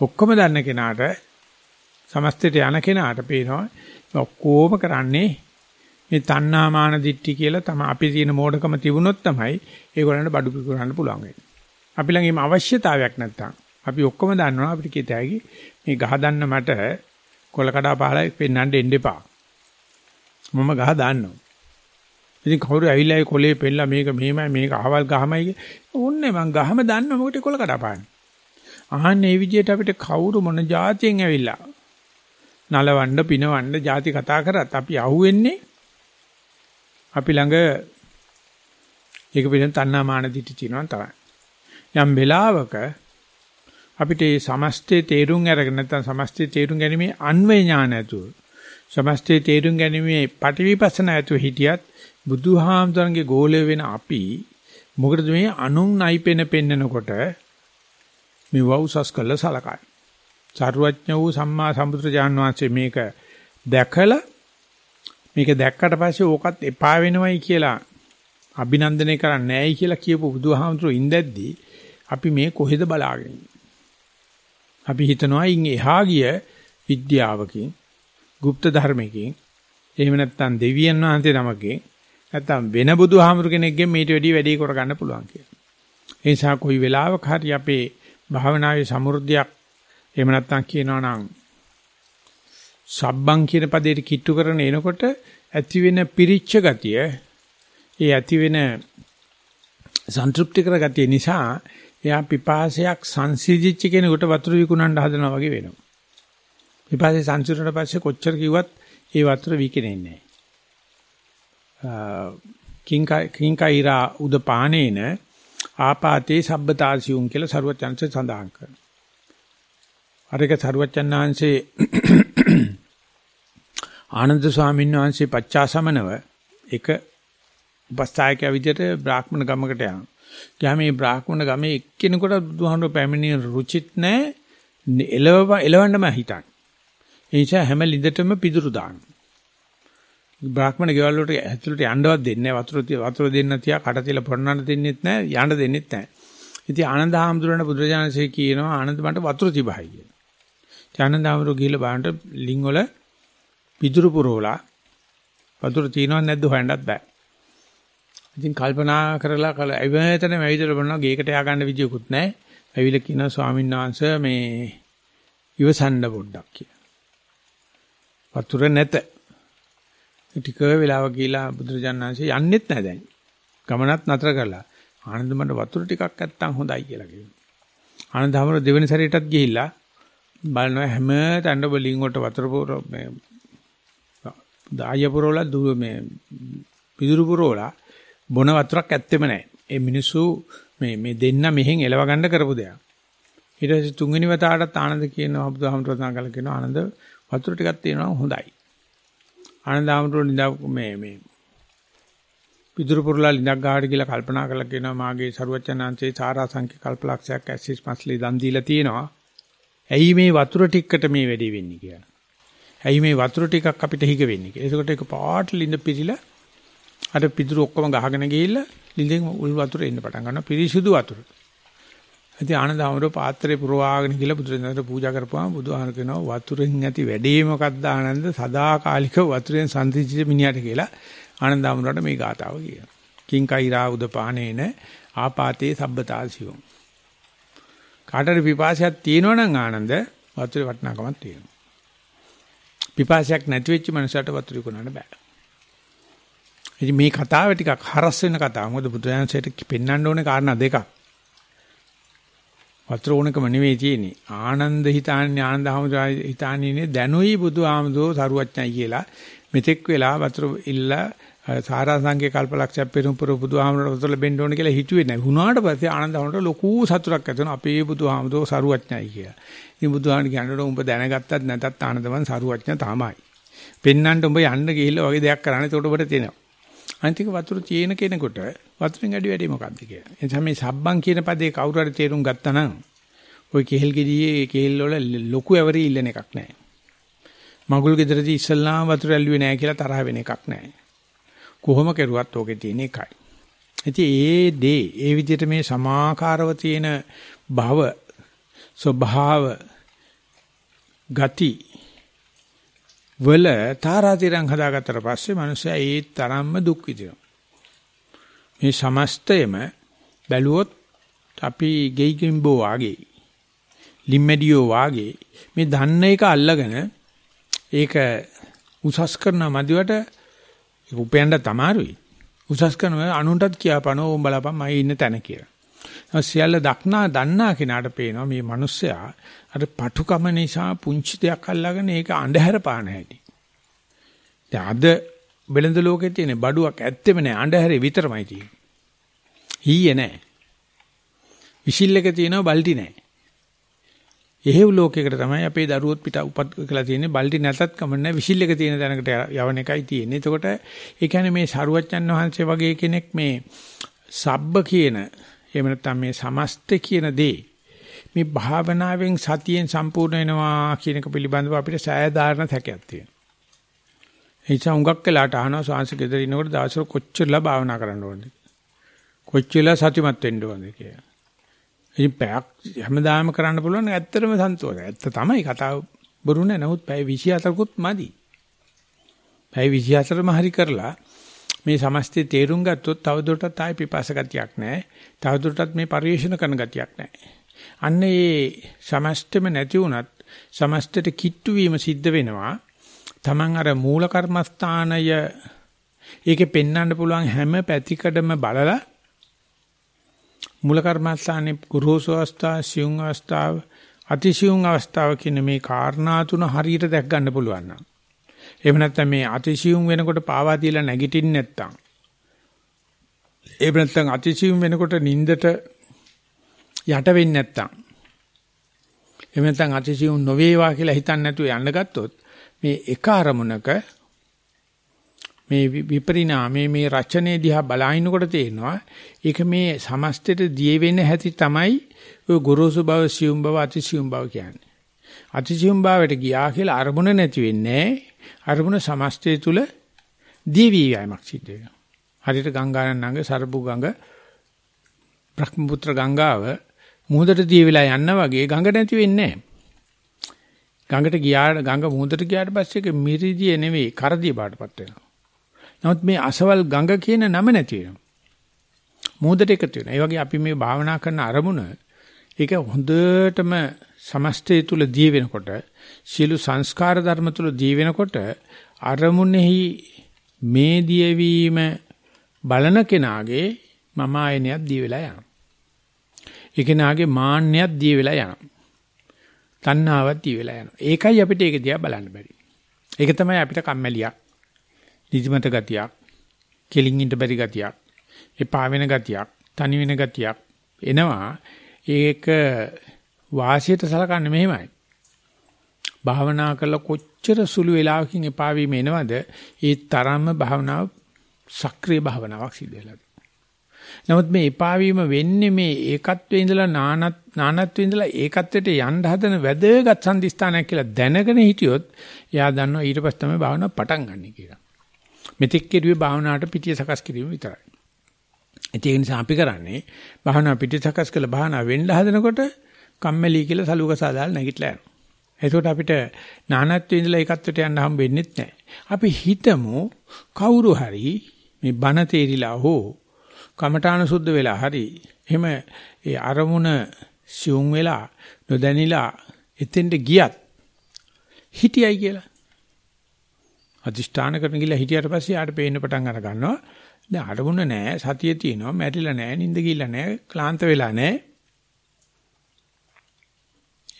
ඔක්කොම දන්න කෙනාට සමස්තයට යන කෙනාට පේනවා ඔක්කොම කරන්නේ මේ තණ්හා මාන දිට්ටි කියලා තමයි අපි තියෙන මෝඩකම තිබුණොත් තමයි ඒගොල්ලන්ට බඩු පිකුරන්න පුළුවන් වෙන්නේ. අපි ළඟ මේ අවශ්‍යතාවයක් නැත්තම් අපි ඔක්කොම දන්නවා අපිට කියතයි මේ ගහ දන්න මට කොල කඩා පහලා පෙන්නන්න එන්න එපා. මම ගහ දාන්නවා. ඉතින් කවුරු ඇවිල්ලා ඒ කොලේ පෙන්නලා මේක මෙහෙමයි මේක අහවල් ගහමයි ඕන්නේ මං ගහම දන්න මොකට කොල කඩපාන්නේ. අහන්නේ මේ විදිහට අපිට කවුරු මොන જાතියෙන් ඇවිල්ලා නලවන්න පිනවන්න ಜಾති කතා කරත් අපි අහුවෙන්නේ අපි ළඟ ඒක පිළිබඳ තණ්හා මාන දිටි තියෙනවා තමයි. යම් වෙලාවක අපිට මේ සමස්තේ තේරුම් අරගෙන නැත්නම් සමස්තේ තේරුම් ගැනීමේ අන්වේ ඥාන ඇතුව සමස්තේ තේරුම් ගැනීමේ පටිවිපස්සන ඇතුව හිටියත් බුදුහාමුදුරන්ගේ ගෝලය වෙන අපි මොකටද මේ අනුන් නයිපෙන පෙන්නකොට මේ වවුසස් කළ සලකයි. සර්වඥ වූ සම්මා සම්බුදුරජාන් වහන්සේ මේක දැකලා මේක දැක්කට පස්සේ ඕකත් එපා වෙනවයි කියලා අභිනන්දනය කරන්නේ නැහැයි කියලා කියපු බුදුහාමුදුරු ඉඳද්දී අපි මේ කොහෙද බලාගෙන අපි හිතනවා ඉන් එහා ගිය විද්‍යාවකින්, গুপ্ত ධර්මයකින්, එහෙම නැත්නම් දෙවියන් වහන්සේ නමකින්, නැත්නම් වෙන බුදුහාමුදුර කෙනෙක්ගෙන් මේට වැඩි වැඩි කරගන්න පුළුවන් කියලා. ඒ නිසා කොයි වෙලාවක හරි අපේ භාවනාවේ සමෘද්ධියක් එහෙම නැත්නම් කියනවා නම් සබ්බං කියන පදේට කිට්ටු කරන එනකොට ඇති වෙන පිරිච්ච ගතිය ඒ ඇති වෙන සන්තුෂ්ටි කර ගතිය නිසා එයා පිපාසයක් සංසිඳිච්ච කෙනෙකුට වතුර විකුණන්න හදනවා වගේ වෙනවා. පිපාසය සංසිඳුණාට පස්සේ කොච්චර කිව්වත් ඒ වතුර විකිනෙන්නේ නැහැ. කිංකා කිංකයිරා උදපානේන ආපාතේ සබ්බතාසියුම් කියලා සරුවචන්සේ සඳහන් කරනවා. අරක සරුවචන්හන්සේ [CLEARS THROAT] ආනන්ද ස්වාමීන් වහන්සේ පච්චාසමනව එක උපස්ථායකයා විදිහට බ්‍රාහ්මණ ගමකට යනවා. ගියාම මේ බ්‍රාහ්මණ ගමේ එක්කෙනෙකුට බුදුහාමුදුර පැමිණින රුචිත් නැහැ. එලව එලවන්නම හිතන්නේ. ඒ නිසා හැම ලිඳටම පිදුරු දානවා. බ්‍රාහ්මණ ගෙවල් වලට ඇතුළට යන්නවත් දෙන්නේ නැහැ. වතුර වතුර දෙන්න තියා කට තියලා පොරනන්න දෙන්නෙත් නැහැ. යන්න දෙන්නෙත් නැහැ. ඉතින් ආනන්ද හාමුදුරනේ බුදුරජාණන්සේ කියනවා ආනන්ද මන්ට වතුර තිබහයි කියලා. ආනන්ද හාමුදුරුවෝ ගිහිල්ලා බලන්න ලිං වල පිදුරු පුරවලා වතුර තියෙනවද නැද්ද හොයන්නත් බෑ. ඉතින් කල්පනා කරලා කල ඇවිතන මැවිදලා බලනවා ගේකට ය아가න්න විදියකුත් නැහැ. ඇවිල්ලා කියනවා ස්වාමීන් වහන්සේ මේ ඉවසන්න පොඩ්ඩක් කියලා. වතුර නැත. ටික වෙලාවක් ගිහිලා බුදුරජාණන්සේ යන්නෙත් නැහැ දැන්. ගමනත් නතර කරලා ආනන්ද මට වතුර ටිකක් නැත්තම් හොඳයි කියලා කියනවා. ආනන්ද හැමෝම දෙවෙනි සැරේටත් ගිහිල්ලා බලනවා හැම තැනම බලින් වලට වතුර පුර මේ දාය පුරවලා දුව මේ පිදුරු පුරවලා බොන වතුරක් ඇත්තෙම නැහැ. ඒ මිනිස්සු මේ මේ දෙන්න මෙහෙන් එලව ගන්න කරපු දෙයක්. ඊට පස්සේ තුන්වෙනි වතාවටත් ආනන්ද කියනවා බුදුහාමුදුරුවෝ තනකල කියනවා ආනන්ද වතුර ටිකක් තියෙනවා හොඳයි. ආනන්ද හාමුදුරුවෝ නිදා මේ මේ පිදුරු පුරලා ලිඳක් ගාඩ කියලා කල්පනා කරලා කියනවා මාගේ සරුවචනාංශේ සාරා සංඛ්‍ය කල්පලක්ෂයක් ඇසිස් මස්ලි දන් දීලා තියෙනවා. ඇයි මේ වතුර ටිකකට මේ වැඩේ වෙන්නේ කියලා. ඇයි මේ වතුර ටිකක් අපිට හිග වෙන්නේ කියලා. ඒකට ඒක පාට ලිඳ පිළිලා අර පිදුරු ඔක්කොම ගහගෙන ගිහිල්ලා ලිඳෙන් උල් වතුර එන්න පටන් ගන්නවා. පිරිසිදු වතුර. ඉතින් ආනන්දවරු පාත්‍රේ පුරවාගෙන ගිහලා බුදුරජාණන්ට පූජා කරපුවාම බුදුහාම කියනවා වතුරෙන් ඇති වැඩේ මොකක්ද ආනන්ද සදාකාලික වතුරෙන් සම්තිච්ච මිනිහට කියලා ආනන්දවරුන්ට මේ ගාතාව කියනවා. කිං කෛරා උදපානේන ආපාතේ සබ්බතාසියෝ. කාටරි පිපාසයක් තියෙනවනම් ආනන්ද වතුරේ වටිනාකමක් තියෙනවා. පිපාසයක් නැති වෙච්ච මනුස්සයට වතුර විකුණන්න බෑ. ඉතින් මේ කතාව ටිකක් හරස් වෙන කතාවක්. මොකද බුදුරජාණන්සේට පෙන්වන්න ඕනේ කාරණා දෙකක්. වතුර ඕනකම නෙවෙයි තියෙන්නේ. ආනන්ද හිතාන්නේ ආනන්ද හමුදා හිතාන්නේ දැනුයි බුදුහාමුදුරෝ සරුවච්චයි කියලා. මෙතෙක් වෙලා වතුර ඉල්ලා සාරා සංඝේ කල්පලක්ෂයක් පෙරම්පුර බුදුහාමුදුරට වතුර බෙන්න ඕනේ කියලා හිතුවේ නැහැ. වුණාට පස්සේ ආනන්ද හමුදා ලොකු සතුටක් ඇති වෙනවා. අපේ බුදුහාමුදුරෝ සරුවච්චයි කියලා. ඉතින් බුදුහාමුදුරන් කියනකොට උඹ දැනගත්තත් නැතත් ආනන්දවන් සරුවච්ච තමයි. පෙන්නන්න උඹ යන්න ගිහිල්ලා වගේ දෙයක් කරන්න එතකොට ඔබට තේනවා. අනිතික වතුර තියෙන කෙනෙකුට වතුරෙන් වැඩි වැඩි මොකක්ද කියලා. එනිසා මේ සබ්බන් කියන පදේ කවුරු හරි තේරුම් ගත්තා නම් ওই කෙහෙල් ගෙඩියේ කෙහෙල් වල ලොකු ඇවරි ඉල්ලන එකක් නැහැ. මගුල් ගෙදරදී ඉස්සල්ලාම වතුර ඇල්ලුවේ නැහැ කියලා තරහ වෙන එකක් නැහැ. කොහොම කෙරුවත් ඕකේ තියෙන එකයි. ඉතින් ඒ දේ ඒ විදිහට මේ සමාකාරව තියෙන භව ස්වභාව ගති වල තාරාතිරම් හදාගත්තට පස්සේ මිනිස්සයා ඒ තරම්ම දුක් විඳිනවා. මේ සමස්තයම බැලුවොත් අපි ගෙයිගිම්බෝ වාගේ ලිම්මැඩියෝ වාගේ මේ දන්න එක අල්ලගෙන ඒක උසස් කරන මදිවට ඒක උපයන්න තමාරුයි. උසස් කරන අනුන්ටත් කියපනෝ ඕම් බලපන් මම ඉන්න තැන කියලා. සියල්ල දක්නා දන්නා කෙනාට පේනවා මේ මිනිස්සයා අර පටුකම නිසා පුංචි දෙයක් අල්ලගෙන ඒක අඳුර පාන හැටි. දැන් අද බෙලඳ ලෝකේ තියෙන බඩුවක් ඇත්තෙම නෑ අඳුරේ විතරමයි තියෙන්නේ. හීයේ නෑ. විසිල් එක තියෙනවා බල්ටි නෑ. එහෙව් ලෝකයකට තමයි අපේ දරුවොත් පිට උපත් කළා තියෙන්නේ බල්ටි නැතත් කමන්නේ විසිල් එක තියෙන තැනකට යවන එකයි තියෙන්නේ. එතකොට ඒ කියන්නේ මේ සරුවච්චන් වහන්සේ වගේ කෙනෙක් මේ සබ්බ කියන එහෙම නැත්නම් මේ සමස්ත කියන දේ මේ භාවනාවෙන් සතියෙන් සම්පූර්ණ වෙනවා කියන එක පිළිබඳව අපිට සෑදාරණ තැකයක් තියෙනවා. ඒ නිසා උඟක් වෙලාට අහනවා සාංශ ගෙදර ඉන්නකොට දවසට කොච්චරලා භාවනා කරන්න ඕනද? කොච්චරලා සතිමත් වෙන්න ඕනද කියලා. ඉතින් පැයක් හැමදාම කරන්න පුළුවන් ඇත්තටම සන්තෝෂයි. ඇත්ත තමයි කතාව බොරු නෑ. නමුත් පැය 24කුත් මදි. පැය 24ම හරි කරලා මේ සමස්තය තේරුම් ගත්තොත් තවදුරටත් ආයි පිපාස ගතියක් නැහැ. තවදුරටත් මේ පරිශන කරන ගතියක් නැහැ. අන්න ඒ සමස්තෙම නැති වුණත් සමස්තයට කිට්ටු වීම සිද්ධ වෙනවා. Taman අර මූල කර්මස්ථානය ඒකේ පෙන්වන්න පුළුවන් හැම පැතිකඩම බලලා මූල කර්මස්ථානේ ගුරුසු අවස්ථාව, සියුම් අවස්ථාව, අතිසියුම් අවස්ථාව කියන මේ කාරණා තුන හරියට දැක් ගන්න පුළුවන් නම්. එහෙම නැත්නම් මේ අතිසියුම් වෙනකොට පාවා තියලා නැගිටින්නේ නැත්තම්. එහෙම නැත්නම් අතිසියුම් වෙනකොට නිින්දට යට වෙන්නේ නැත්තම්. එහෙම නැත්නම් අතිසියුම් නොවේවා කියලා හිතන්නේ නැතුව යන්න ගත්තොත් මේ එක අරමුණක මේ විපරිණාමයේ මේ රචනයේ දිහා බලනකොට තේරෙනවා ඒක මේ සමස්තයට දිය වෙන හැටි තමයි ඔය ගොරෝසු බව සියුම් බව අතිසියුම් බව කියන්නේ. අතිසියුම් බවට ගියා කියලා අරමුණ නැති වෙන්නේ අරමුණ සමස්තය තුල දීවි යෑමක් සිද්ධ වෙනවා. හරියට ගංගානන් නංග සරබු ගඟ බ්‍රහ්මපුත්‍ර ගංගාව මුහුදට දී වෙලා යන්න වගේ ගඟ නැති වෙන්නේ නැහැ. ගඟට ගියාට ගඟ මුහුදට ගියාට පස්සේ ඒක මිරිදිය නෙවෙයි කරදිය බාටපත් වෙනවා. නමුත් මේ අසවල් ගඟ කියන නම නැති වෙනවා. මුහුදට එකතු වෙනවා. ඒ වගේ අපි මේ භාවනා කරන අරමුණ ඒක හොඳටම සමස්තය තුල දී වෙනකොට සියලු සංස්කාර ධර්ම තුල දී වෙනකොට අරමුණෙහි මේ දියවීම බලන කෙනාගේ මම ආයනයක් දී වෙලා යනවා. ඒ කෙනාගේ මාන්නයක් දී වෙලා යනවා. තණ්හාවක් දී වෙලා යනවා. ඒකයි අපිට ඒක දිහා බලන්න බැරි. ඒක තමයි අපිට කම්මැලියක්, නිදිමත ගතියක්, කෙලින් ඉන්න බැරි ගතියක්, එපා වෙන ගතියක්, තනි වෙන ගතියක් එනවා. ඒක වාසියට සලකන්නේ මෙහෙමයි. භාවනා කළ කොච්චර සුළු වෙලාවකින් එපා වීම එනවද? ඒ තරම්ම භාවනාව සක්‍රීය භාවනාවක් සිදු වෙලා නමුත් මේ එපා වීම වෙන්නේ මේ ඒකත්වයේ ඉඳලා නානත් නානත්වයේ ඉඳලා ඒකත්වයට යන්න හදන වැදගත් සම්දිස්ථානයක් කියලා දැනගෙන හිටියොත් එයා දන්නවා ඊට පස්සේ තමයි භාවනාව පටන් ගන්න කියලා. මෙතෙක් කෙරුවේ භාවනාවට පිටිය සකස් කිරීම විතරයි. ඒ නිසා අපි කරන්නේ භාවනා පිටිය සකස් කළ භාවනා වෙන්න හදනකොට කම්මැලි කියලා සලුවක සාදාලා නැගිටලා යනවා. එතකොට අපිට නානත්වයේ ඉඳලා ඒකත්වයට යන්න හම් වෙන්නේ නැහැ. අපි හිතමු කවුරු හරි මේ බණ තේරිලා හෝ කමඨාන සුද්ධ වෙලා හරි එහෙම ඒ අරමුණ සිුම් වෙලා නොදැනිලා එතෙන්ට ගියත් හිටියයි කියලා. අදිෂ්ඨාන කරන ගිහලා හිටියට පස්සේ ආට පේන්න පටන් අර ගන්නවා. දැන් අරමුණ නැහැ, සතිය තියෙනවා, මැරිලා නැහැ, නිින්ද ගිහලා නැහැ, ක්ලාන්ත වෙලා නැහැ.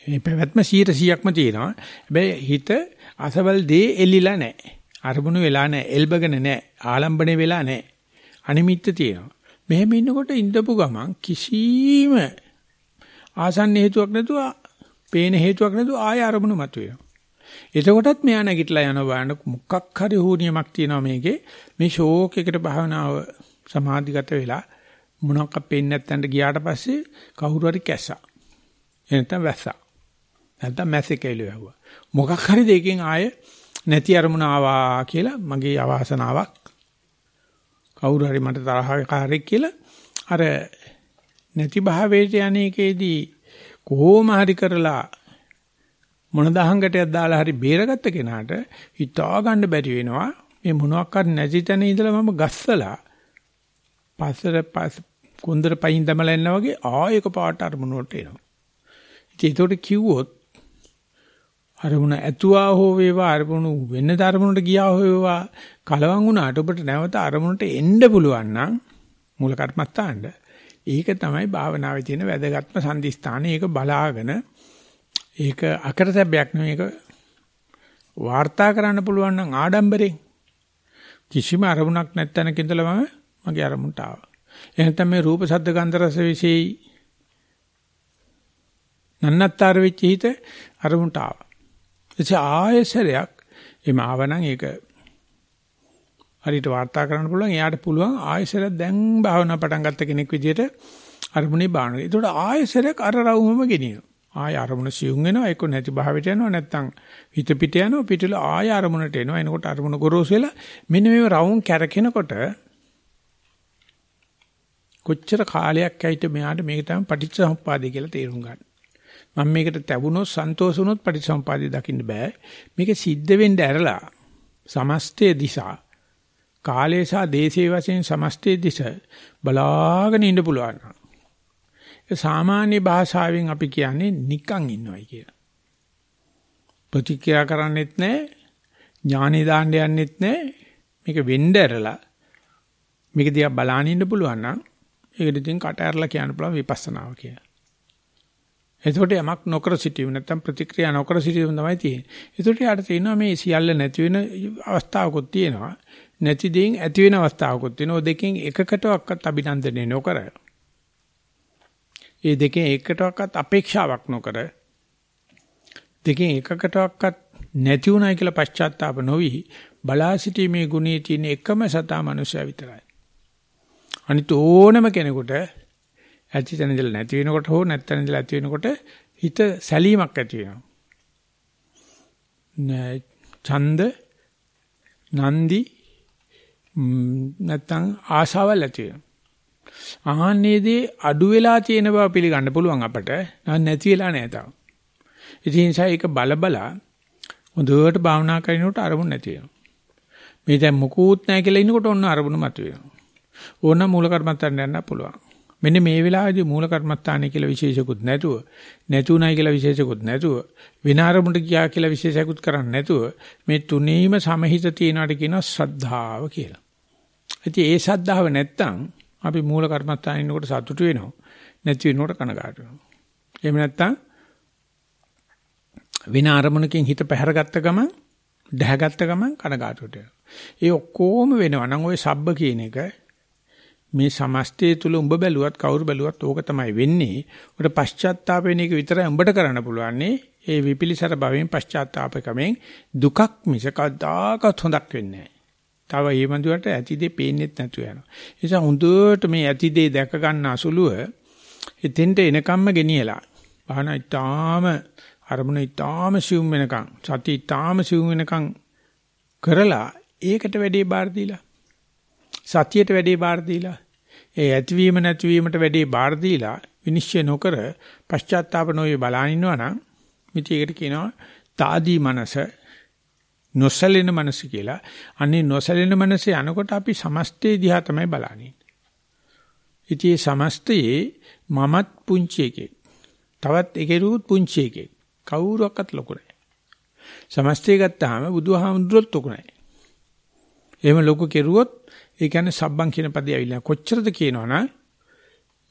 මේ පැවැත්ම 100%ක්ම තියෙනවා. හැබැයි හිත අසවල් දේ එල්ලිලා නැහැ. අරමුණු වෙලා නැහැ, එල්බගෙන නැහැ, ආලම්බණේ වෙලා නැහැ. අනිමිත්ත තියෙනවා. මෙහෙම ඉන්නකොට ඉඳපු ගමන් කිසිම ආසන්න හේතුවක් නැතුව, පේන හේතුවක් නැතුව ආය අරමුණු මතුවෙනවා. එතකොටත් මෙයා නැගිටලා යන බාන මොකක් හරි හුනියමක් තියෙනවා මේකේ. මේ ෂෝක් එකට භාවනාව සමාධිගත වෙලා මොනවක් පේන්නේ නැත්තන්ට ගියාට පස්සේ කවුරු හරි කැස්සා. එනතම් වැස්සා. නැත්තම් මැස්සේ කැලිය වැහුවා. මොකක් හරි දෙකකින් ආයේ නැති අරමුණ ආවා කියලා මගේ අවාසනාවක් කවුරු හරි මට තරහකාරයෙක් කියලා අර නැති භාවයට යන්නේකේදී කොහොම හරි කරලා මොන දහංගටයක් දාලා හරි බේරගත්ත කෙනාට හිතා ගන්න බැරි වෙනවා. මේ මොනවාක් හරි නැති තැන ඉඳලා මම ගස්සලා පස්සට පස් කුන්දර පයින් දමලා එනවා වගේ ආයක පාට අරමුණට එනවා. ඉතින් ඒකට කිව්වොත් අරමුණ ඇතුවා හෝ වේවා අරමුණු වෙන ධර්මණට ගියා හෝ වේවා කලවම් වුණාට ඔබට නැවත අරමුණට එන්න පුළුවන් නම් මූල කර්මස්ථානට ඒක තමයි භාවනාවේ තියෙන වැදගත්ම සම්දිස්ථානේ ඒක බලාගෙන ඒක අකරතැබ්බයක් නෙවෙයි ඒක වාර්තා කරන්න පුළුවන් නම් ආඩම්බරෙන් කිසිම අරමුණක් නැත්තනක ඉඳලා මම මගේ අරමුණට ආවා. එහෙනම් මේ රූප ශබ්ද ගන්ධ රස විශේෂයි නන්නත්තර වෙච්ච හිත අරමුණට ආවා. එසේ ආයසරයක් එම ආවනම් ඒක හරියට වාර්තා කරන්න පුළුවන්. එයාට පුළුවන් ආයසරයක් දැන් භාවනා පටන් ගත්ත කෙනෙක් විදිහට අරමුණේ බානවා. ඒකට ආයසරයක් අර රවුමම ගෙනියනවා. ආය අරමුණ සියුම් වෙනවා ඒක නැති භාවයට යනවා නැත්තම් හිත පිට යනවා පිටුල ආය අරමුණට එනවා එනකොට අරමුණ ගොරෝසු වෙලා මෙන්න මේ රවුම් කැරකෙනකොට කොච්චර කාලයක් ඇයිද මෙයාට මේක තමයි පටිච්චසමුප්පාදේ කියලා තේරුම් ගන්න. මම මේකට තැවුනොත් සන්තෝෂ වුණොත් පටිච්චසමුපාදේ දකින්න බෑ. මේක සිද්ධ වෙන්න ඇරලා සමස්තයේ දිශා කාලේ සහ දේශයේ වශයෙන් සමස්තයේ දිශ බලාගෙන ඉන්න පුළුවන්. ඒ සාමාන්‍ය භාෂාවෙන් අපි කියන්නේ නිකන් ඉන්නවයි කියලා. ප්‍රතික්‍රියා කරන්නෙත් නැහැ, ඥානෙ දාන්න යන්නෙත් නැහැ. මේක වෙන්න ඇරලා මේක දිහා බලාගෙන ඉන්න පුළුවන් නම් ඒකට ඉතින් කට ඇරලා කියන්න පුළුවන් විපස්සනාව කියලා. එතකොට යමක් නොකර සිටීම නැත්නම් ප්‍රතික්‍රියා නොකර සිටීම තමයි තියෙන්නේ. එතකොට යාට තේරෙනවා මේ සියල්ල නැති වෙන අවස්ථාවකුත් තියෙනවා. නැති දෙයින් ඇති වෙන අවස්ථාවකුත් තියෙනවා. ඔය දෙකෙන් එකකටවත් අභිනන්දනය නොකර. ඒ දෙකෙන් එකකටවත් අපේක්ෂාවක් නොකර දෙකෙන් එකකටවත් නැති උනායි කියලා පශ්චාත්තාප නොවි බලා සිටීමේ ගුණයේ තියෙන එකම සතා මනුෂ්‍යය විතරයි. අනිත ඕනම කෙනෙකුට ඇති තැන ඉඳලා නැති වෙනකොට හෝ නැත්නම් ඉඳලා ඇති වෙනකොට හිත සැලීමක් ඇති වෙනවා. ඡන්ද නන්දි නැත්නම් ආශාවල් ඇති වෙනවා. ආහන්නේදී අඩු වෙලා තියෙන බව පිළිගන්න පුළුවන් අපට. නැති වෙලා නැහැ තාම. ඉතින් ඒ ඒක බල බලා හොඳට භාවනා කරනකොට අරමුණ නැති වෙනවා. මේ දැන් මොකුත් නැහැ කියලා ඉන්නකොට ඔන්න අරමුණ මතුවෙනවා. ඕන මූල කර්මත්තන් යන්න පුළුවන්. මෙන්න මේ වෙලාවේදී මූල කර්මත්තානේ කියලා විශේෂකුත් නැතුව නැතුණයි කියලා විශේෂකුත් නැතුව වින ආරමුණට ගියා කියලා විශේෂකුත් කරන්නේ නැතුව මේ තුනීම සමහිත තියනවාට කියනවා ශ්‍රද්ධාව කියලා. ඉතින් ඒ ශ්‍රද්ධාව නැත්තම් අපි මූල කර්මත්තානේ ඉන්නකොට සතුටු වෙනවා. නැති වෙනකොට කනගාටු වෙනවා. එහෙම නැත්තම් වින ආරමුණකින් හිත පැහැරගත්ත ගමන් දැහැගත්ත ගමන් කනගාටුවට වෙනවා. ඒ ඔක්කොම වෙනවා නම් ওই සබ්බ කියන එක මේ සමස්තය තුල උඹ බැලුවත් කවුරු බැලුවත් ඕක තමයි වෙන්නේ. උඩ පශ්චාත්තාප වෙන එක විතරයි උඹට කරන්න පුළුවන්නේ. ඒ විපිලිසර භවෙන් පශ්චාත්තාපකමෙන් දුකක් මිස කවදාකවත් හොඳක් වෙන්නේ තව මේ මන්දුවට ඇතිදේ පේන්නෙත් නැතු වෙනවා. ඒ නිසා හොඳට මේ ඇතිදේ දැක ගන්න අසුලුව එතෙන්ට එනකම්ම ගෙනියලා. බහන ඊටාම අරමුණ ඊටාම සිවුම් වෙනකම් සති ඊටාම සිවුම් වෙනකම් කරලා ඒකට වැඩේ බාර දීලා සතියට වැඩේ බාර දීලා ඒ ඇතිවීම නැතිවීමට වැඩේ බාර දීලා විනිශ්චය නොකර පශ්චාත්තාප නොවේ බලන ඉන්නවා නම් මිත්‍යයකට කියනවා తాදී මනස නොසලෙන මනස කියලා. අනේ නොසලෙන මනස යනකොට අපි සමස්තේ දිහා තමයි බලන්නේ. ඉතින් සමස්තයේ මමත් පුංචි එකෙක්. තවත් එකෙරුත් පුංචි එකෙක්. කවුරුවක්වත් ලොකු නැහැ. සමස්තය ගත්තාම බුදුහාමුදුරුවොත් ලොකු නැහැ. එහෙම ලොකු කෙරුවොත් ඒ කියන්නේ සබ්බන් කියන පදේ ඇවිල්ලා කොච්චරද කියනවනම්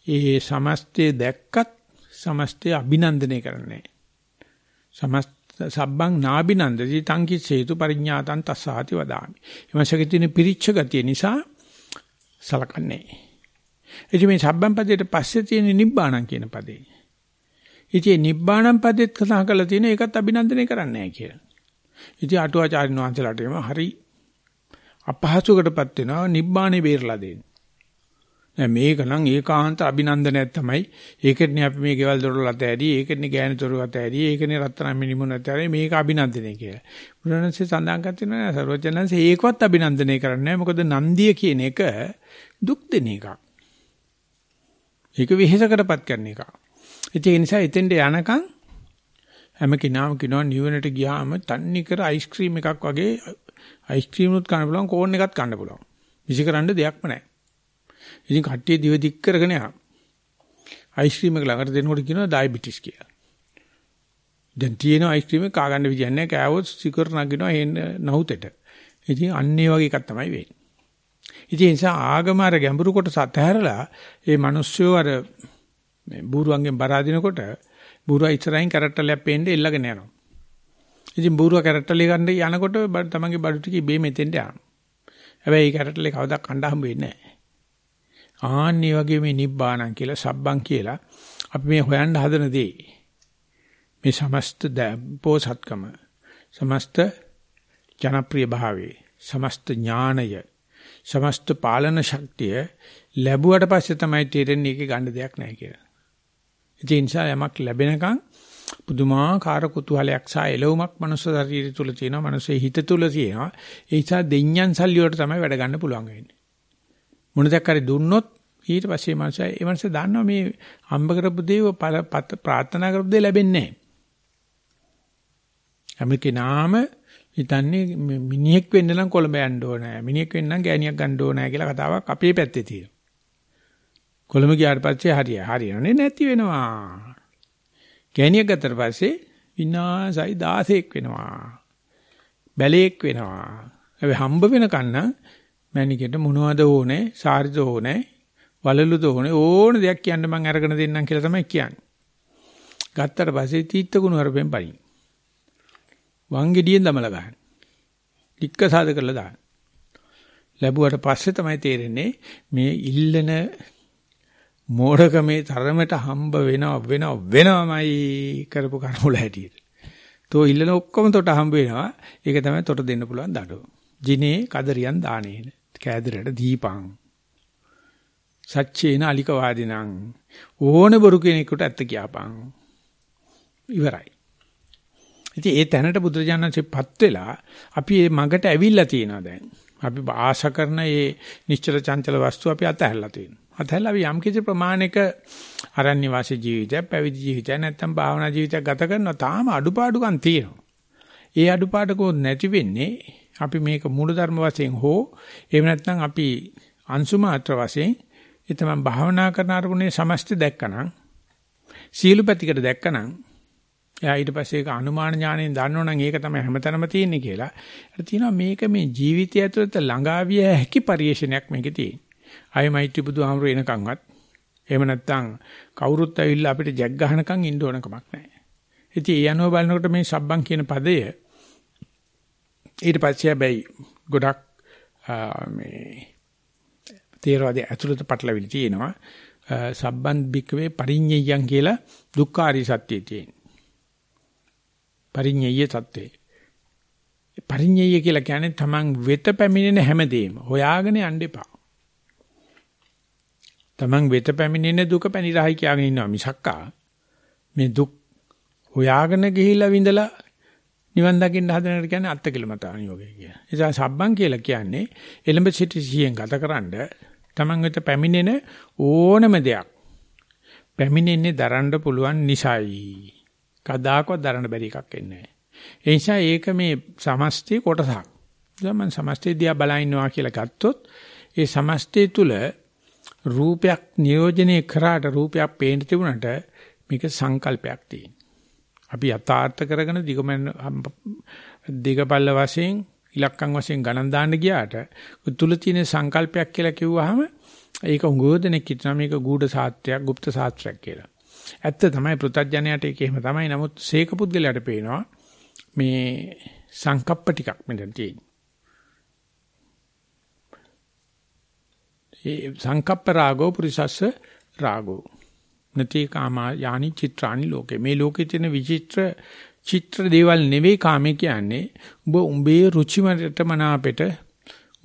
ඒ සමස්තය දැක්කත් සමස්තය අභිනන්දනය කරන්නේ සමස්ත සබ්බං නාබිනන්දති තං කිසේතු පරිඥාතං තස්සාති වදාමි. එමසකේ තියෙන පිරිච්ඡ ගතිය නිසා සලකන්නේ. එදි මේ සබ්බන් පදයට පස්සේ තියෙන නිබ්බාණං කියන පදේ. ඉතින් නිබ්බාණං පදෙත් කතා කරලා තියෙන ඒකත් අභිනන්දනය කරන්නේ නැහැ කියලා. ඉතින් අටුවාචාරින් වහන්සේලාට එම හරි අපහසුකටපත් වෙනවා නිබ්බානේ බේරලා දෙන්න. දැන් මේක නම් ඒකාන්ත අභිනන්දනයක් තමයි. ඒකෙන්නේ අපි මේ ගෙවල් දොරවල් අත ඇරි, ඒකෙන්නේ ගෑනු දොරවල් අත ඇරි, ඒකනේ රත්තරන් මිනිමුණ අත ඇරි මේක අභිනන්දනය කියලා. බුදුරජාණන්සේ සඳහන් කරන්නේ නැහැ සර්වඥාන්සේ ඒකවත් අභිනන්දනය කරන්නේ නැහැ. මොකද නන්දිය කියන එක දුක් දෙන එකක්. ඒක විහෙසකටපත් කරන එකක්. ඒ නිසා එතෙන්ට යනකම් හැම කෙනාම කියනවා නිවනට ගියාම තන්නේ කර අයිස්ක්‍රීම් එකක් වගේ අයිස්ක්‍රීම් උත් කන්න පුළුවන් කෝන් එකත් කන්න පුළුවන්. විසිකරන්න දෙයක්ම නැහැ. ඉතින් කට්ටිය දිව දික් කරගෙන යනවා. අයිස්ක්‍රීම් එක ළඟට දෙනකොට කියනවා ඩයබටිස් කියලා. දැන් තියෙන අයිස්ක්‍රීම් එක කා ගන්න විදියක් නැහැ. කෑවොත් සිකර් නගිනවා හේන නහුතෙට. ඉතින් අන්න ඒ වගේ එකක් තමයි වෙන්නේ. ඉතින් ඒ නිසා ආගම අර ගැඹුරු කොටස අතහැරලා ඒ මිනිස්සු අර මේ බූරුවන්ගෙන් බරාදිනකොට බූරුවා ඉස්සරහින් කැරට්ටලයක් පේන්න එල්ලගෙන යනවා. ඉතින් බූරුවා කැරට්ටලිය ගන්න යනකොට තමන්ගේ බඩු ටික ඉබේ මෙතෙන්ට යනවා. හැබැයි ඒ කැරට්ටලේ කවදාවත් කණ්ඩා හම්බ වෙන්නේ නැහැ. ආන්නේ වගේ මේ නිබ්බාණං කියලා සබ්බං කියලා අපි මේ හොයන්න හදන දේ මේ සමස්ත පෝසත්කම සමස්ත ජනප්‍රිය භාවයේ සමස්ත ඥානය සමස්ත පාලන ශක්තිය ලැබුවට පස්සේ තමයි තේරෙන්නේ ඒකේ ගන්න දෙයක් නැහැ කියලා. ඒ නිසා යමක් ලැබෙනකන් පුදුමාකාර කුතුහලයක් සහ එළවුමක් මනුස්ස ශරීරය තුල තියෙනවා මනුස්සේ හිත තුල තියෙනවා. ඒ නිසා දෙඤ්ඤන් සල්ලි වලට තමයි වැඩ ගන්න පුළුවන් වෙන්නේ. මොන දෙයක් හරි දුන්නොත් ඊට පස්සේ මනුස්සය ඒ මනුස්සය දන්නවා මේ හම්බ කරපු දේව ප්‍රාර්ථනා කරපු දේ ලැබෙන්නේ නැහැ. හැම කෙනාම හිතන්නේ මිනිහෙක් වෙන්න නම් කොළඹ යන්න ඕනේ. මිනිහෙක් වෙන්න නම් ගෑණියක් ගන්න ඕනේ කියලා කතාවක් අපේ පැත්තේ තියෙනවා. කොළඹ ගියාට පස්සේ හරිය. හරියන්නේ නැති වෙනවා. ගෑණියක් ගත්තට පස්සේ විනාසයි 16ක් වෙනවා. බැලේක් වෙනවා. හැබැයි හම්බ වෙනකන් නම් මැනිකට මොනවද ඕනේ? සාරිද ඕනේ? වලලුද ඕනේ? ඕන දෙයක් කියන්න මම අරගෙන දෙන්නම් කියලා තමයි කියන්නේ. ගත්තට පස්සේ තීත්ත කුණු හරපෙන් පරින්. වංගෙඩියෙන් දමලා ගන්න. ටික්ක සාද කරලා දාන්න. ලැබුවට පස්සේ තමයි තේරෙන්නේ මේ ඉල්ලන මෝඩකමේ තරමට හම්බ වෙනව වෙනව වෙනවමයි කරපු කර්මුල හැටියට. තෝ ඉල්ලන ඔක්කොම තොට හම්බ වෙනවා. ඒක තමයි තොට දෙන්න පුළුවන් දඩුව. ජිනේ කදරියන් දානේන. කෑදරට දීපං. සච්චේන අලික වාදිනං ඕන බොරු කෙනෙකුට ඇත්ත කියපං. ඉවරයි. ඉතින් ඒ තැනට බුදුරජාණන්සේපත් වෙලා අපි මේ මගට ඇවිල්ලා තියෙනවා දැන්. අපි ආශා කරන මේ නිශ්චල චංචල වස්තු අපි අතහැරලා තියෙනවා. අතහැරලා අපි යම් කිසි ප්‍රමාණයක අරණ්‍ය වාසී ජීවිතයක්, පැවිදි ජීවිතයක් නැත්තම් භාවනා ජීවිතයක් ගත කරනවා. තාම අඩුපාඩුකම් තියෙනවා. ඒ අඩුපාඩුකෝ නැති වෙන්නේ අපි මේක මූලධර්ම වශයෙන් හෝ එහෙම නැත්නම් අපි අංශු මාත්‍ර වශයෙන් ඒ තමයි භාවනා කරන අරමුණේ සමස්ත දැක්කනම් සීළු පැතිකඩ දැක්කනම් එයා ඊට පස්සේ ඒක අනුමාන ඥාණයෙන් දන්නවනම් ඒක තමයි හැමතැනම තියෙන්නේ කියලා. ඒත් තියෙනවා මේක මේ ජීවිතය ඇතුළත ළඟාවිය හැකි පරිශ්‍රණයක් මේකේ තියෙන්නේ. ආයෙ මෛත්‍රී බුදුහාමුදුරු එනකන්වත් එහෙම නැත්නම් කවුරුත් ඇවිල්ලා අපිට ජැක් ගහනකම් ඉන්න ඕන කමක් නැහැ. ඉතින් ඒ අනුව බලනකොට මේ සබ්බන් කියන පදය ඊට පස්සේ හැබැයි ගොඩක් මේ තේරවාදී ඇතුළත පටලවිලි තියෙනවා. සබ්බන් බික්කවේ පරිඤ්ඤයයන් කියලා දුක්ඛාරී සත්‍යය තියෙනවා. පරිඤ්ඤය தત્ත්වේ. පරිඤ්ඤය කියලා කියන්නේ තමන් වෙත පැමිණෙන හැමදේම හොයාගෙන යන්න එපා. තමන් වෙත පැමිණෙන දුක පැනිරහයි කියාගෙන ඉන්නවා මිසක්කා මේ දුක් හොයාගෙන ගිහිලා විඳලා නිවන් දකින්න හදනකට කියන්නේ අත්කලමතාන යෝගය කියලා. ඒ නිසා සබ්බන් කියලා කියන්නේ එලඹ සිටි සිහියෙන් ගතකරනද තමන් වෙත පැමිණෙන ඕනම දෙයක් පැමිණෙන්නේ දරන්න පුළුවන් නිසයි. කදාකවත් දරන්න බැරි එකක් එන්නේ නැහැ. ඒ නිසා ඒක මේ සමස්තයේ කොටසක්. මම සමස්තය දිහා බලනවා කියලා ගත්තොත් ඒ සමස්තය තුල රූපයක් නියෝජනය කරාට රූපයක් පේන්න තිබුණාට මේක සංකල්පයක් තියෙන. අපි යථාර්ථ කරගෙන දිගමන දිගපල්ල වශයෙන් ඉලක්කම් වශයෙන් ගණන් දාන්න ගියාට තුල තියෙන සංකල්පයක් කියලා කිව්වහම ඒක උගෝදෙනෙක් හිතනවා මේක ගූඪ සාත්‍යයක්, গুপ্ত සාත්‍රයක් කියලා. ඇත්ත තමයි පෘථජ්ජනයට ඒක එහෙම තමයි. නමුත් සීක පුද්ගලයාට පේනවා මේ සංකප්ප ටිකක් මෙතන තියෙන්නේ. ඒ සංකප්ප රාගෝ පුරිසස්ස රාගෝ. නති කාමා යානි චිත්‍රානි ලෝකේ. මේ ලෝකේ තියෙන විචිත්‍ර චිත්‍ර දේවල් නෙවෙයි කාමේ කියන්නේ. උඹ උඹේ රුචිමරට මනාපෙට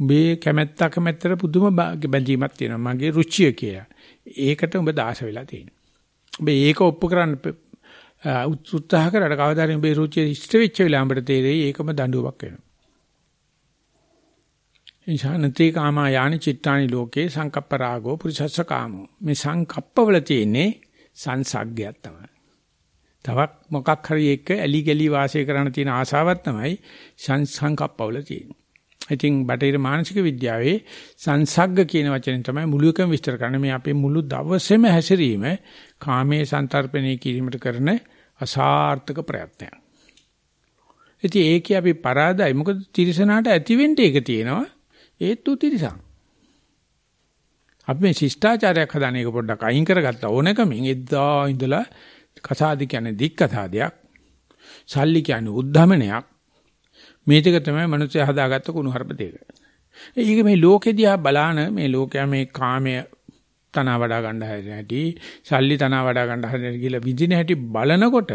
උඹේ කැමැත්ත කැමැත්තට පුදුම බැඳීමක් තියෙනවා. මගේ රුචිය කියලා. ඒකට උඹ දාස වෙලා තියෙනවා. ඔබ ඒක ඔප්පු කරන්න උත්සාහ කරලා කවදාද ඔබේ රුචිය ඉෂ්ට වෙච්ච වෙලාව අපිට තේරෙයි ඒකම දඬුවමක් වෙනවා. ඉන්ෂානති කාමා යානි චිත්තානි ලෝකේ සංකප්ප රාගෝ පුරිසස්ස කාමෝ. මේ සංකප්පවල තියෙන්නේ සංසග්ගයක් තමයි. තවක් මොකක් හරි එක ඇලි ගලි වාසය කරන්න තියෙන ආසාවක් තමයි සංකප්පවල තියෙන්නේ. ඉතින් බටහිර මානසික විද්‍යාවේ සංසග්ග කියන වචනේ තමයි මුළු එකම විස්තර කරන්නේ මේ අපේ මුළු දවසේම හැසිරීම කාමයේ සංතරපණය කිරීමට කරන අසාර්ථක ප්‍රයත්නයක්. ඉතින් ඒකේ අපි පරාදයි මොකද තිරසනාට ඇතිවෙන්න ඒක තියෙනවා ඒත් උතිරිසං. අපි මේ ශිෂ්ටාචාරයක් හදාන එක පොඩ්ඩක් අයින් කරගත්ත ඕනකමින් එදා ඉඳලා කසාදි කියන්නේ දික් කසාදයක්. සල්ලි කියන්නේ උද්ධමනයක්. මේ ටික තමයි මිනිස්සු හදාගත්ත කුණුහරුප දෙක. ඒක මේ ලෝකෙදී ආ බලාන මේ ලෝකයා මේ කාමය තන වඩා ගන්න හැටි, සල්ලි තන වඩා ගන්න හැටි කියලා විඳින හැටි බලනකොට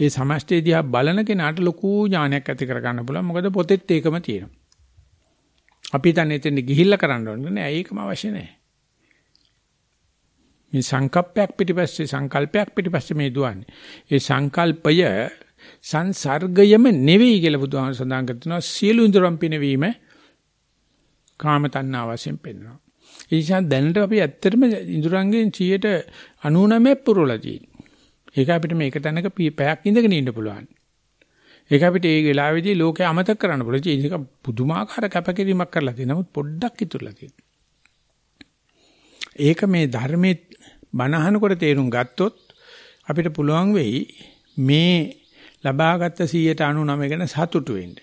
ඒ සමස්තය දිහා බලන කෙනාට ලොකු ඥානයක් ඇති කර ගන්න පුළුවන්. මොකද පොතෙත් ඒකම තියෙනවා. අපි දැන් එතෙන් ගිහිල්ලා කරන්න ඕනේ නෑ. ඒකම අවශ්‍ය නෑ. මේ සංකප්පයක් පිටිපස්සේ සංකල්පයක් පිටිපස්සේ මේ දුවන්නේ. ඒ සංකල්පය සංසර්ගයම නෙවෙයි කියලා බුදුහාම සඳහන් කරනවා සියලු ඉඳුරම් පිනවීම කාම තණ්හා වශයෙන් පෙන්වනවා. ඒ නිසා දැනට අපි ඇත්තටම ඉඳුරංගෙන් 99% පුරවලා තියෙනවා. ඒක අපිට මේක තැනක පැයක් ඉඳගෙන ඉන්න පුළුවන්. ඒක අපිට ඒ වෙලාවේදී ලෝකේ අමතක කරන්න පුළුවන්. ඒක පුදුමාකාර කැපකිරීමක් කරලා තියෙනවා. නමුත් පොඩ්ඩක් ඉතුරුලා තියෙනවා. ඒක මේ ධර්මයේ බණහනකොට තේරුම් ගත්තොත් අපිට පුළුවන් වෙයි මේ ලබාගත් 199 ගැන සතුටු වෙන්න.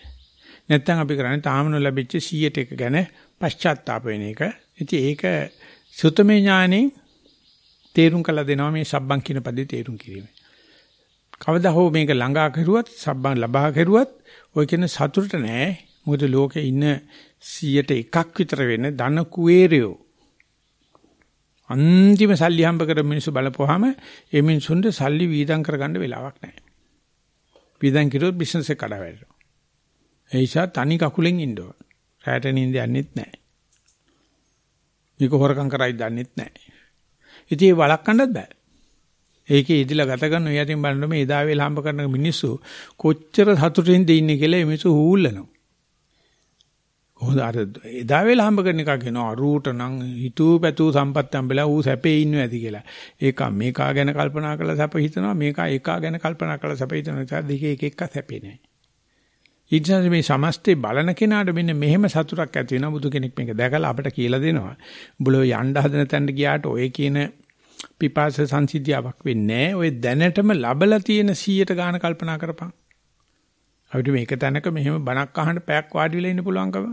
නැත්තම් අපි කරන්නේ තාම නොලැබිච්ච 101 ගැන පශ්චාත්තාප වෙන එක. ඉතින් ඒක සුතමේ ඥානෙ තේරුම් කළ දෙනවා මේ සබ්බන් කියන පදේ තේරුම් කිරීම. කවදා හෝ මේක ළඟා කරුවත් සබ්බන් ලබා කරුවත් ඔය කියන සතුටට නෑ. මොකද ලෝකේ ඉන්න 100ට එකක් විතර වෙන ධන කුවේරයෝ අන්තිම සල්ලි හම්බ කර මිනිස්සු බලපුවාම ඒ මිනිසුන්ට සල්ලි වීදම් කරගන්න වෙලාවක් නැහැ. වීදම් කිරුවොත් බිස්නස් එක කඩා වැටෙනවා. ඒ නිසා තනි කකුලෙන් ඉන්න ඕන. රැට නිින්ද යන්නෙත් නැහැ. මේක හොරකම් කරයි දන්නෙත් නැහැ. ඉතින් ඒ වළක්වන්නත් බෑ. ඒකේ ඉදිලා ගත කරන ඔය යටින් බලනකොට මේ එදා වේල හම්බ කරන මිනිස්සු කොච්චර සතුටින්ද ඉන්නේ කියලා මේ මිනිස්සු හූල්ලනවා. කොහොමද අර එදා වේලා හම්බ කරන එක කියනවා අරූට නම් හිතූ පැතූ සම්පත් හම්බෙලා ඌ සැපේ ඉන්නව ඇති කියලා. ඒක මේකා ගැන කල්පනා කරලා සැප හිතනවා මේකා ඒකා ගැන කල්පනා කරලා සැප හිතනවා. දෙකේ එක එක සැපේ නැහැ. ඊටසේ මේ සමස්තේ බලන කෙනාට මෙන්න මෙහෙම සතුටක් ඇති වෙනවා බුදු කෙනෙක් මේක දැකලා අපිට කියලා දෙනවා. උඹලෝ යන්න හදන තැනට ගියාට ඔය කියන පිපාස සංසිද්ධියාවක් වෙන්නේ නැහැ. ඔය දැනටම ලබලා තියෙන 100ට ගාන කල්පනා කරපන්. අපිට මේක තැනක මෙහෙම බණක් අහන්න පැයක් වාඩි වෙලා ඉන්න පුළුවන්කම.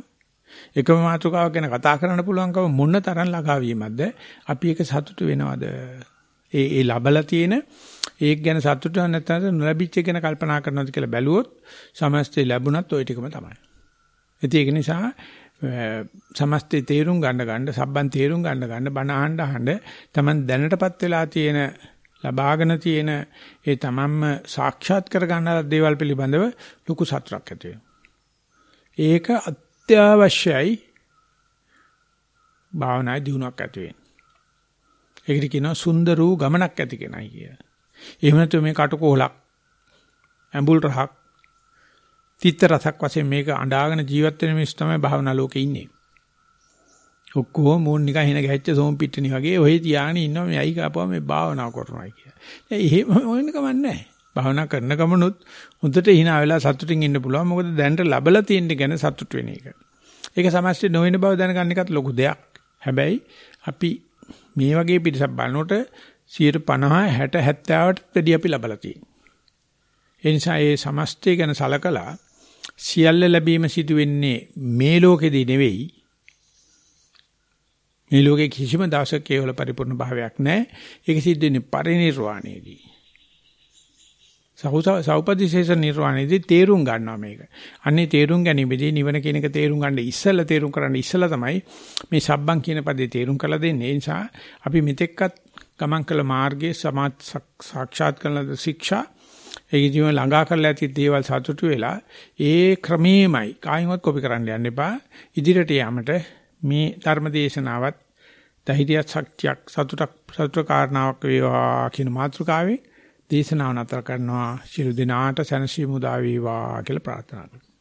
එකම මාතෘකාවක් ගැන කතා කරන්න පුළුවන්කම මොන තරම් ළඟා වීමක්ද? අපි ඒක සතුටු වෙනවද? ඒ ඒ ලබලා තියෙන ඒක ගැන සතුටු නැත්නම් නොලැබිච්ච ගැන කල්පනා කරනවද කියලා බැලුවොත් සමස්තය ලැබුණත් ওই ටිකම තමයි. ඉතින් ඒක නිසා සමස්තය තේරුම් ගන්න ගන්න සබ්බන් තේරුම් ගන්න ගන්න බණ අහන්න අහන්න Taman දැනටපත් වෙලා තියෙන ලබාගෙන තියෙන ඒ තමන්ම සාක්ෂාත් කර ගන්නා දේවල් පිළිබඳව ලොකු සතුටක් ඇති ඒක අත්‍යවශ්‍යයි භාවනායි දිනුවක් ඇති වෙන්න. ඒකට කියනවා සුන්දර වූ ගමනක් ඇති කෙනයි කිය. එහෙම නැත්නම් මේ කටකෝලක් ඇඹුල් රහක් තිත්ත රසක් වශයෙන් මේක අඬාගෙන ජීවත් වෙන මිනිස්සු තමයි භාවනා ලෝකේ ඉන්නේ. ඔක්කොම මූණ නිකන් හින ගැච්ච සෝම් පිටිනි වගේ ඔහේ තියාගෙන ඉන්නවා මේ අයි කාපුවා මේ භාවනා කරනවා කියලා. එහෙම වෙන කමක් නැහැ. භාවනා කරන ගමනොත් හොඳට hina වෙලා සතුටින් ඉන්න පුළුවන්. මොකද දැනට ලැබලා තියෙන ගැන සතුට වෙන එක. ඒක සමස්ත නොවන බව දැනගන්න එකත් ලොකු දෙයක්. හැබැයි අපි මේ වගේ පිටසක් බලනකොට 50 60 70ට වැඩි අපි ලබලා තියෙනවා. ඒ නිසා මේ සමස්තය ගැන සලකලා සියල්ල ලැබීම සිදු වෙන්නේ මේ ලෝකෙදී නෙවෙයි. මේ ලෝකේ කිසිම දවසක කේවල පරිපූර්ණ භාවයක් නැහැ. ඒක සිද්ධ වෙන්නේ පරිණිරවාණයේදී. සෞපදිශේෂ නිර්වාණයේදී තේරුම් ගන්නවා මේක. අන්නේ තේරුම් ගැනීමේදී නිවන කියන එක තේරුම් ගන්න ඉස්සෙල්ලා තේරුම් කරන්න ඉස්සෙල්ලා තමයි මේ සබ්බන් කියන පදේ තේරුම් කරලා දෙන්නේ. ඒ නිසා අපි මෙතෙක්කත් ගමන් කළ මාර්ගයේ සමාත් සාක්ෂාත් කරන ශික්ෂා ඒ ජීවන ළඟා කරලා ඇති දේවල් සතුටු වෙලා ඒ ක්‍රමෙමයි කායිමත් කොපි කරන්න යන්න එපා. ඉදිරියට යාමට මේ ධර්ම දේශනාවත් ධෛර්යයක් ශක්තියක් සතුටක් සතුට කාරණාවක් වේවා කියන මාතෘකාවේ දේශනාව නතර කරනවා ශිරු දිනාට සැනසීම උදා වේවා කියලා ප්‍රාර්ථනා කරනවා